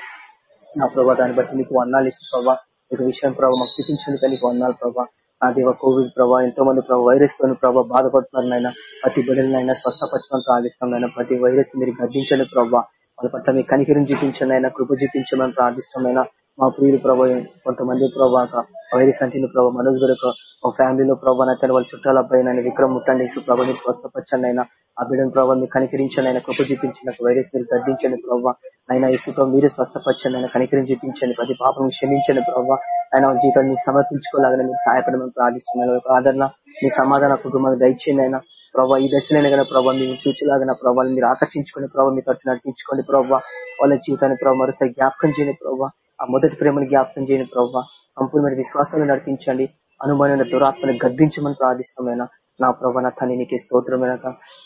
నా ప్రభావ దాన్ని బట్టి మీకు వన్నాలు ఇస్తే ప్రభావ ఒక విషయం ప్రభావ మాకు చూపించండి కానీ వందాలు ప్రభావ నా దేవ కోవిడ్ ప్రభావ ఎంతో మంది ప్రభావ వైరస్తో ప్రభావ బాధపడుతున్నారు నాయన ప్రతి బిడ్డలనైనా స్వస్థపరచడం ప్రార్థిస్తాం ప్రతి వైరస్ మీరు గర్దించండి ప్రభావ వాళ్ళ పట్ల మీ కనికిరిని చూపించండి అయినా కృప చూపించమని ప్రార్థిష్టమైన మా ప్రియులు ప్రభావ కొంతమంది ప్రభావ వైరస్ అంటే ప్రభావ మనోజ్ గారు ఒక ఫ్యామిలీలో ప్రభావ నచ్చని వాళ్ళ చుట్టాల అబ్బాయి విక్రమ్ ముట్టండి ప్రభావిని స్వస్థపరచండి అయినా. ఆ బిడ్డను ప్రభావ కనికరించండి. ఆయన కృప చూపించిన వైరస్ మీరు గర్దించండి ప్రభావ ఆయన ఇసుతో మీరు స్వస్థపరచండి. ఆయన కనికరించి చూపించండి. ప్రతి పాపం క్షమించండి ప్రభావ ఆయన జీవితాన్ని సమర్పించుకోలాగానే మీరు సహాయపడమని ప్రార్థిస్తున్నాను. ఆదరణ మీ సమాధాన కుటుంబాన్ని దయచేయండి ఆయన. ప్రభావ ఈ దశలైన కదా ప్రభావ మీరు చూచలాగిన ప్రభావాలు మీరు ఆకర్షించుకుని ప్రభావ మీ తట్టు నడిపించుకోండి ప్రభావ వాళ్ళ జీవితాన్ని ప్రభావ మరోసారి జ్ఞాపకం చేయని ప్రభావ ఆ మొదటి ప్రేమను జ్ఞాపకం చేయని ప్రభావ సంపూర్ణమైన విశ్వాసాన్ని నడిపించండి. అనుమానమైన దురాత్మని గద్దించమని ప్రార్థిష్టమైన నా ప్రభా నా తల్లి నీకు స్తోత్రమైన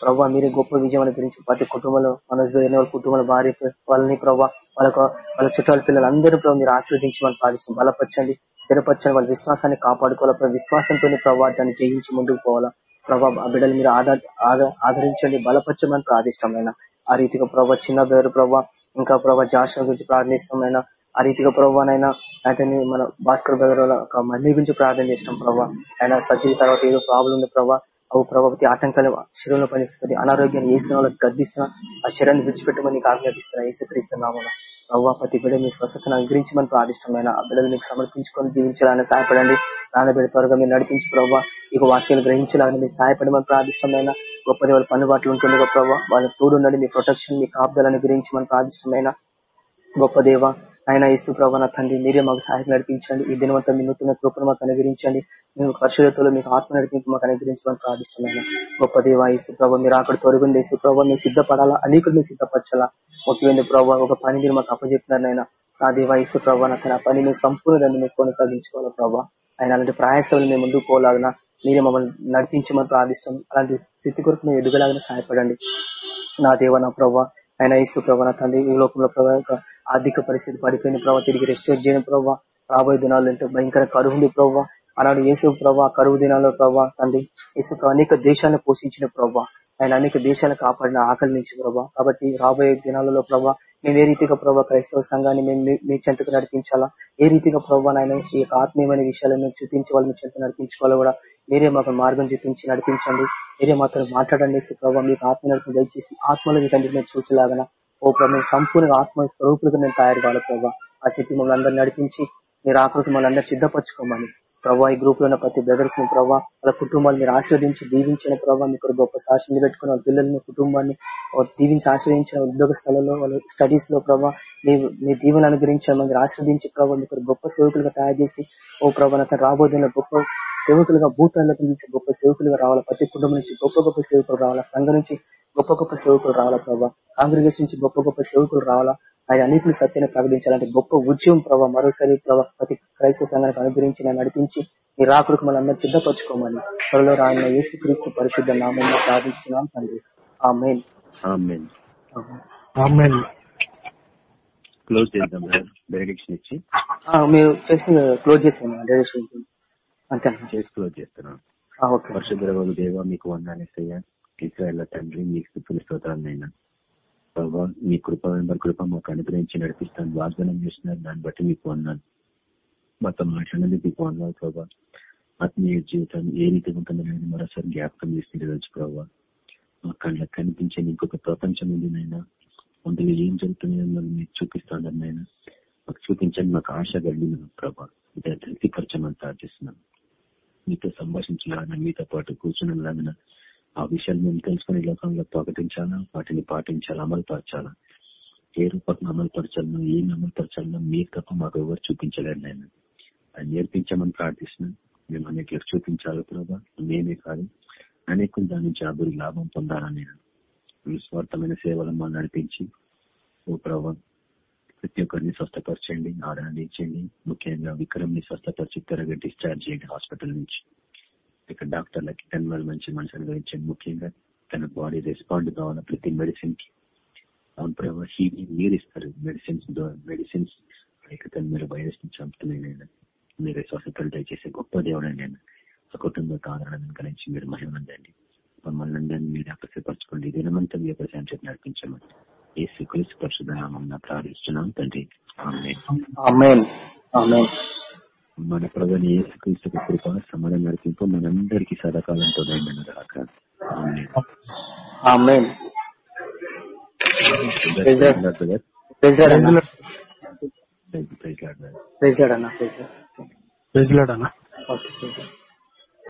ప్రభావ మీరే గొప్ప విజయం గురించి ప్రతి కుటుంబంలో మనసులో ఎన్నో కుటుంబాల భార్య వాళ్ళని ప్రభావ వాళ్ళకు వాళ్ళ చుట్టాల పిల్లలు అందరూ ప్రభావ మీరు ఆశీర్వదించి వాళ్ళు పాలిస్తాం బలపరచండి స్థిరపరచండి వాళ్ళ విశ్వాసాన్ని కాపాడుకోవాలా విశ్వాసంతో ప్రభావ దాన్ని జయించి ముందుకు పోవాలా. ప్రభా ఆ బిడ్డలు మీరు ఆదరించండి బలపరచమని ప్రార్థిష్టమైన ఆ రీతిగా ప్రభావ చిన్న పేరు ప్రభావ ఇంకా ప్రభావ జాష గురించి ప్రార్థిస్తామైనా ఆ రీతిగా ప్రభావనైనా అతని మన భాస్కర్ బ్రదర్ ఒక మమ్మీ గురించి ప్రార్థన చేసినాం ప్రభావ ఆయన సర్జరీ తర్వాత ఏదో ప్రాబ్లం ఉంది ప్రభావ అవు ప్రభావతి ఆటంకాలు శరీరంలో పనిస్తుంది అనారోగ్యాన్ని వేసిన వాళ్ళకి గర్దిస్తున్నా ఆ శరీరాన్ని విడిచిపెట్టమని నీకు ఆజ్ఞాపిస్తున్నా ఏసుక్రీస్తున్నాము ప్రభావ ప్రతి బిడ్డ మీ స్వస్థతను అనుగ్రహించమని ప్రార్థిష్టమైన ఆ బిడ్డలు మీకు సమర్పించుకొని జీవించాలని సహాయపడండి. నాన్నబిడ్డ త్వరగా మీరు నడిపించి ప్రభావ ఇక వాక్యాలు గ్రహించాలని మీరు సహాయపడమని ప్రార్థిష్టమైన గొప్పది వాళ్ళ పనుబాట్లు ఉంటుంది ప్రభావ వాళ్ళ తోడుండండి మీ ప్రొటెక్షన్ మీ కాపుదలను మనం ప్రార్థిష్టమైన గొప్ప దేవ ఆయన ఇసు ప్రభావ నా తండ్రి మీరే మాకు సహాయం నడిపించండి. ఈ దినవంతా మీ నూతన కృపను మాకు అనుగ్రహించండి. మేము పరిశుద్ధతలో మీకు ఆత్మ నడిపింపు మాకు అనుగ్రహించమని ప్రార్థిస్తున్నాను గొప్ప దేవ ఇసు ప్రభావ మీరు అక్కడ తొలగింది ఇసు ప్రభావ మీరు సిద్ధపడాలా? అనేకులు మీరు సిద్ధపరచాలా? ముఖ్యమైన ప్రభావ ఒక పని మీరు మాకు అప్పచెప్తున్నారు ఆయన నా దేవ ఇసు ప్రభావ నా తన పని మీరు సంపూర్ణ దాన్ని మీరు కొనసాగించుకోవాలి ప్రభావ ఆయన అలాంటి ప్రయాసాలను మేము ముందుకు పోలాగిన మీరే మమ్మల్ని నడిపించమని ప్రార్థిస్తాం అలాంటి స్థితి కొరకు మేము ఎదుగలాగిన సహాయపడండి. నా దేవ నా ప్రభావ ఆయన ఇస్తూ ప్రభావ తండ్రి ఈ లోకంలో ప్రభావ ఆర్థిక పరిస్థితి పడిపోయిన ప్రభావ తిరిగి రెస్టోర్ చేయని ప్రభావ రాబోయే దినాల్లో ఎంతో భయంకర కరువు ఉంది ప్రభావ అలాంటి యేసు ప్రభావ కరువు దినాల్లో ప్రభావ తండ్రి యేసు అనేక దేశాలను పోషించిన ప్రభావ ఆయన అనేక దేశాలను కాపాడిన ఆకలి నుంచి ప్రభావ కాబట్టి రాబోయే దినాలలో ప్రభావ మేము ఏ రీతిగా ప్రభావ క్రైస్తవ సంఘాన్ని మేము మీ చెంతకు నడిపించాలా? ఏ రీతిగా ప్రభావ ఆయన ఈ యొక్క ఆత్మీయమైన విషయాలను చూపించి వాళ్ళని చెంత నడిపించుకోవాలో కూడా మీరే మాకు మార్గం చూపించి నడిపించండి. మీరే మాతో మాట్లాడండి. ప్రభావ మీకు ఆత్మ నడిపి దయచేసి ఆత్మలో మీ తండ్రి మేము చూసేలాగా ఓ ప్రభావ సంపూర్ణ ఆత్మ స్వరూపులుగా మేము తయారు కావాలి ప్రభావ ఆ శక్తి మమ్మల్ని అందరూ నడిపించి మీరు ఆకృతి మమ్మల్ని అందరూ సిద్ధపరచుకోమని. ప్రభావ ఈ గ్రూప్లో ఉన్న ప్రతి బ్రదర్స్ని ప్రభావ వాళ్ళ కుటుంబాలు మీరు ఆశ్రవదించి దీవించిన ప్రభావ మీకు గొప్ప సాక్షి పెట్టుకున్న వాళ్ళ పిల్లల్ని కుటుంబాన్ని దీవించి ఆశ్రయించిన ఉద్యోగ స్థలంలో వాళ్ళ స్టడీస్లో ప్రభావ మీ దీవెన అనుగ్రహించిన మీరు ఆశ్రవదించి ప్రభావ మీకు గొప్ప సేవకులుగా తయారు చేసి ఓ ప్రభావ రాబోతున్న గొప్ప సేవకులుగా భూతాలకు నుంచి గొప్ప సేవకులుగా రావాలా ప్రతి కుటుంబం నుంచి గొప్ప గొప్ప సేవకులు రావాలా సంఘం నుంచి గొప్ప గొప్ప సేవకులు రావాలా ప్రభావ కాంగ్రెస్ నుంచి గొప్ప గొప్ప సేవకులు రావాలా ఆయన అన్నింటిని సత్యాన్ని ప్రకటించాలంటే గొప్ప ఉద్యమం ప్రభావ మరోసారి ప్రభావ ప్రతి క్రైస్తవ సంఘానికి అనుగ్రహించి నడిపించి మీ రాకుడికి మన అందరూ సిద్ధపరచుకోమని త్వరలో రాయన యేసు క్రీస్తు పరిశుద్ధ నామంలో ప్రార్థించున్నాం తండ్రి. ఆ మెయిన్ క్లోజ్ చేద్దాం డైరెక్షన్ ఇచ్చి. మీరు చేసి క్లోజ్ చేసాను డైరెక్షన్ అంతే. చేసి క్లోజ్ చేస్తున్నాం. ఓకే. పరిశుద్ధ దేవ మీకు వందాలేసయ్యా ఇస్రాయల్ తండ్రి మీకు స్థుతుల స్తోత్రాలైనా ప్రభావ మీ కృప వెంబర్ కృప మాకు అనుగ్రహించి నడిపిస్తాను. వాగ్దానం చేస్తున్నారు. దాన్ని బట్టి మీకు అన్నాను మాతో మాట్లాడినందుకు మీకు అన్నారు ప్రభావ ఆత్మీయ జీవితం ఏ రీతి ఉంటుందని మరోసారి జ్ఞాపకం చేస్తుంది రోజు ప్రభావ మా కళ్ళకు కనిపించే ఇంకొక ప్రపంచం ఉంది నాయన. అందులో ఏం జరుగుతుందో మీరు చూపిస్తాను నాయన. మాకు చూపించండి. మాకు ఆశ కలిగిన ప్రభావ ఇదే తృప్తిపరచమని ప్రార్థిస్తున్నాను మీతో సంభాషించలాగిన మీతో పాటు కూర్చున్నలాగిన ఆ విషయాలు మేము తెలుసుకుని లోకంలో ప్రకటించాలా? వాటిని పాటించాలా? అమలుపరచాలా? ఏ రూపకం అమలుపరచాలను ఏం అమలుపరచాలనో మీరు తప్ప మాకు ఎవరు చూపించలేరు నేను అది నేర్పించామని ప్రార్థిస్తున్నాం. మేము అనేకలకు చూపించాలి ప్రభా? మేమే కాదు. అనేకులు దాని నుంచి అభివృద్ధి లాభం పొందాలని నేను? స్వార్థమైన సేవలు మా నడిపించి ఓ ప్రభా ప్రతి ఒక్కరిని స్వస్థపరచండి ఆరాధించండి ముఖ్యంగా విక్రమ్ని స్వస్థపరిచి త్వరగా డిశ్చార్జ్ చేయండి హాస్పిటల్ నుంచి. ఇక్కడ డాక్టర్లకి టెన్ వేల మంచి మనుషులు గురించి ముఖ్యంగా తన బాడీ రెస్పాండ్ కావాలి ప్రతి మెడిసిన్కి అవును ప్రభావ మీరు ఇస్తారు మెడిసిన్స్ మెడిసిన్స్. మీరు వైరస్ని చంపుతున్నాయి నేను. మీరు స్వస్థతలు దయచేసే గొప్ప దేవుడు నేను ఆ కుటుంబ ఆదరణ కలిసి మీరు మహిమందండి మమ్మల్ని అందరినీ మీరు అప్రసపరచుకోండి దినమంతా మీ యొక్క సంచేత నడిపించమని ఏ శ్రీకృష్ణ పరిశుధామం ప్రార్థిస్తున్నాం తండ్రి. మన ప్రధాని యేసుక్రీస్తు కృప సమాధానం నడిపింపు మనందరికీ సదాకాలంతో ప్రైజ్ ఓకే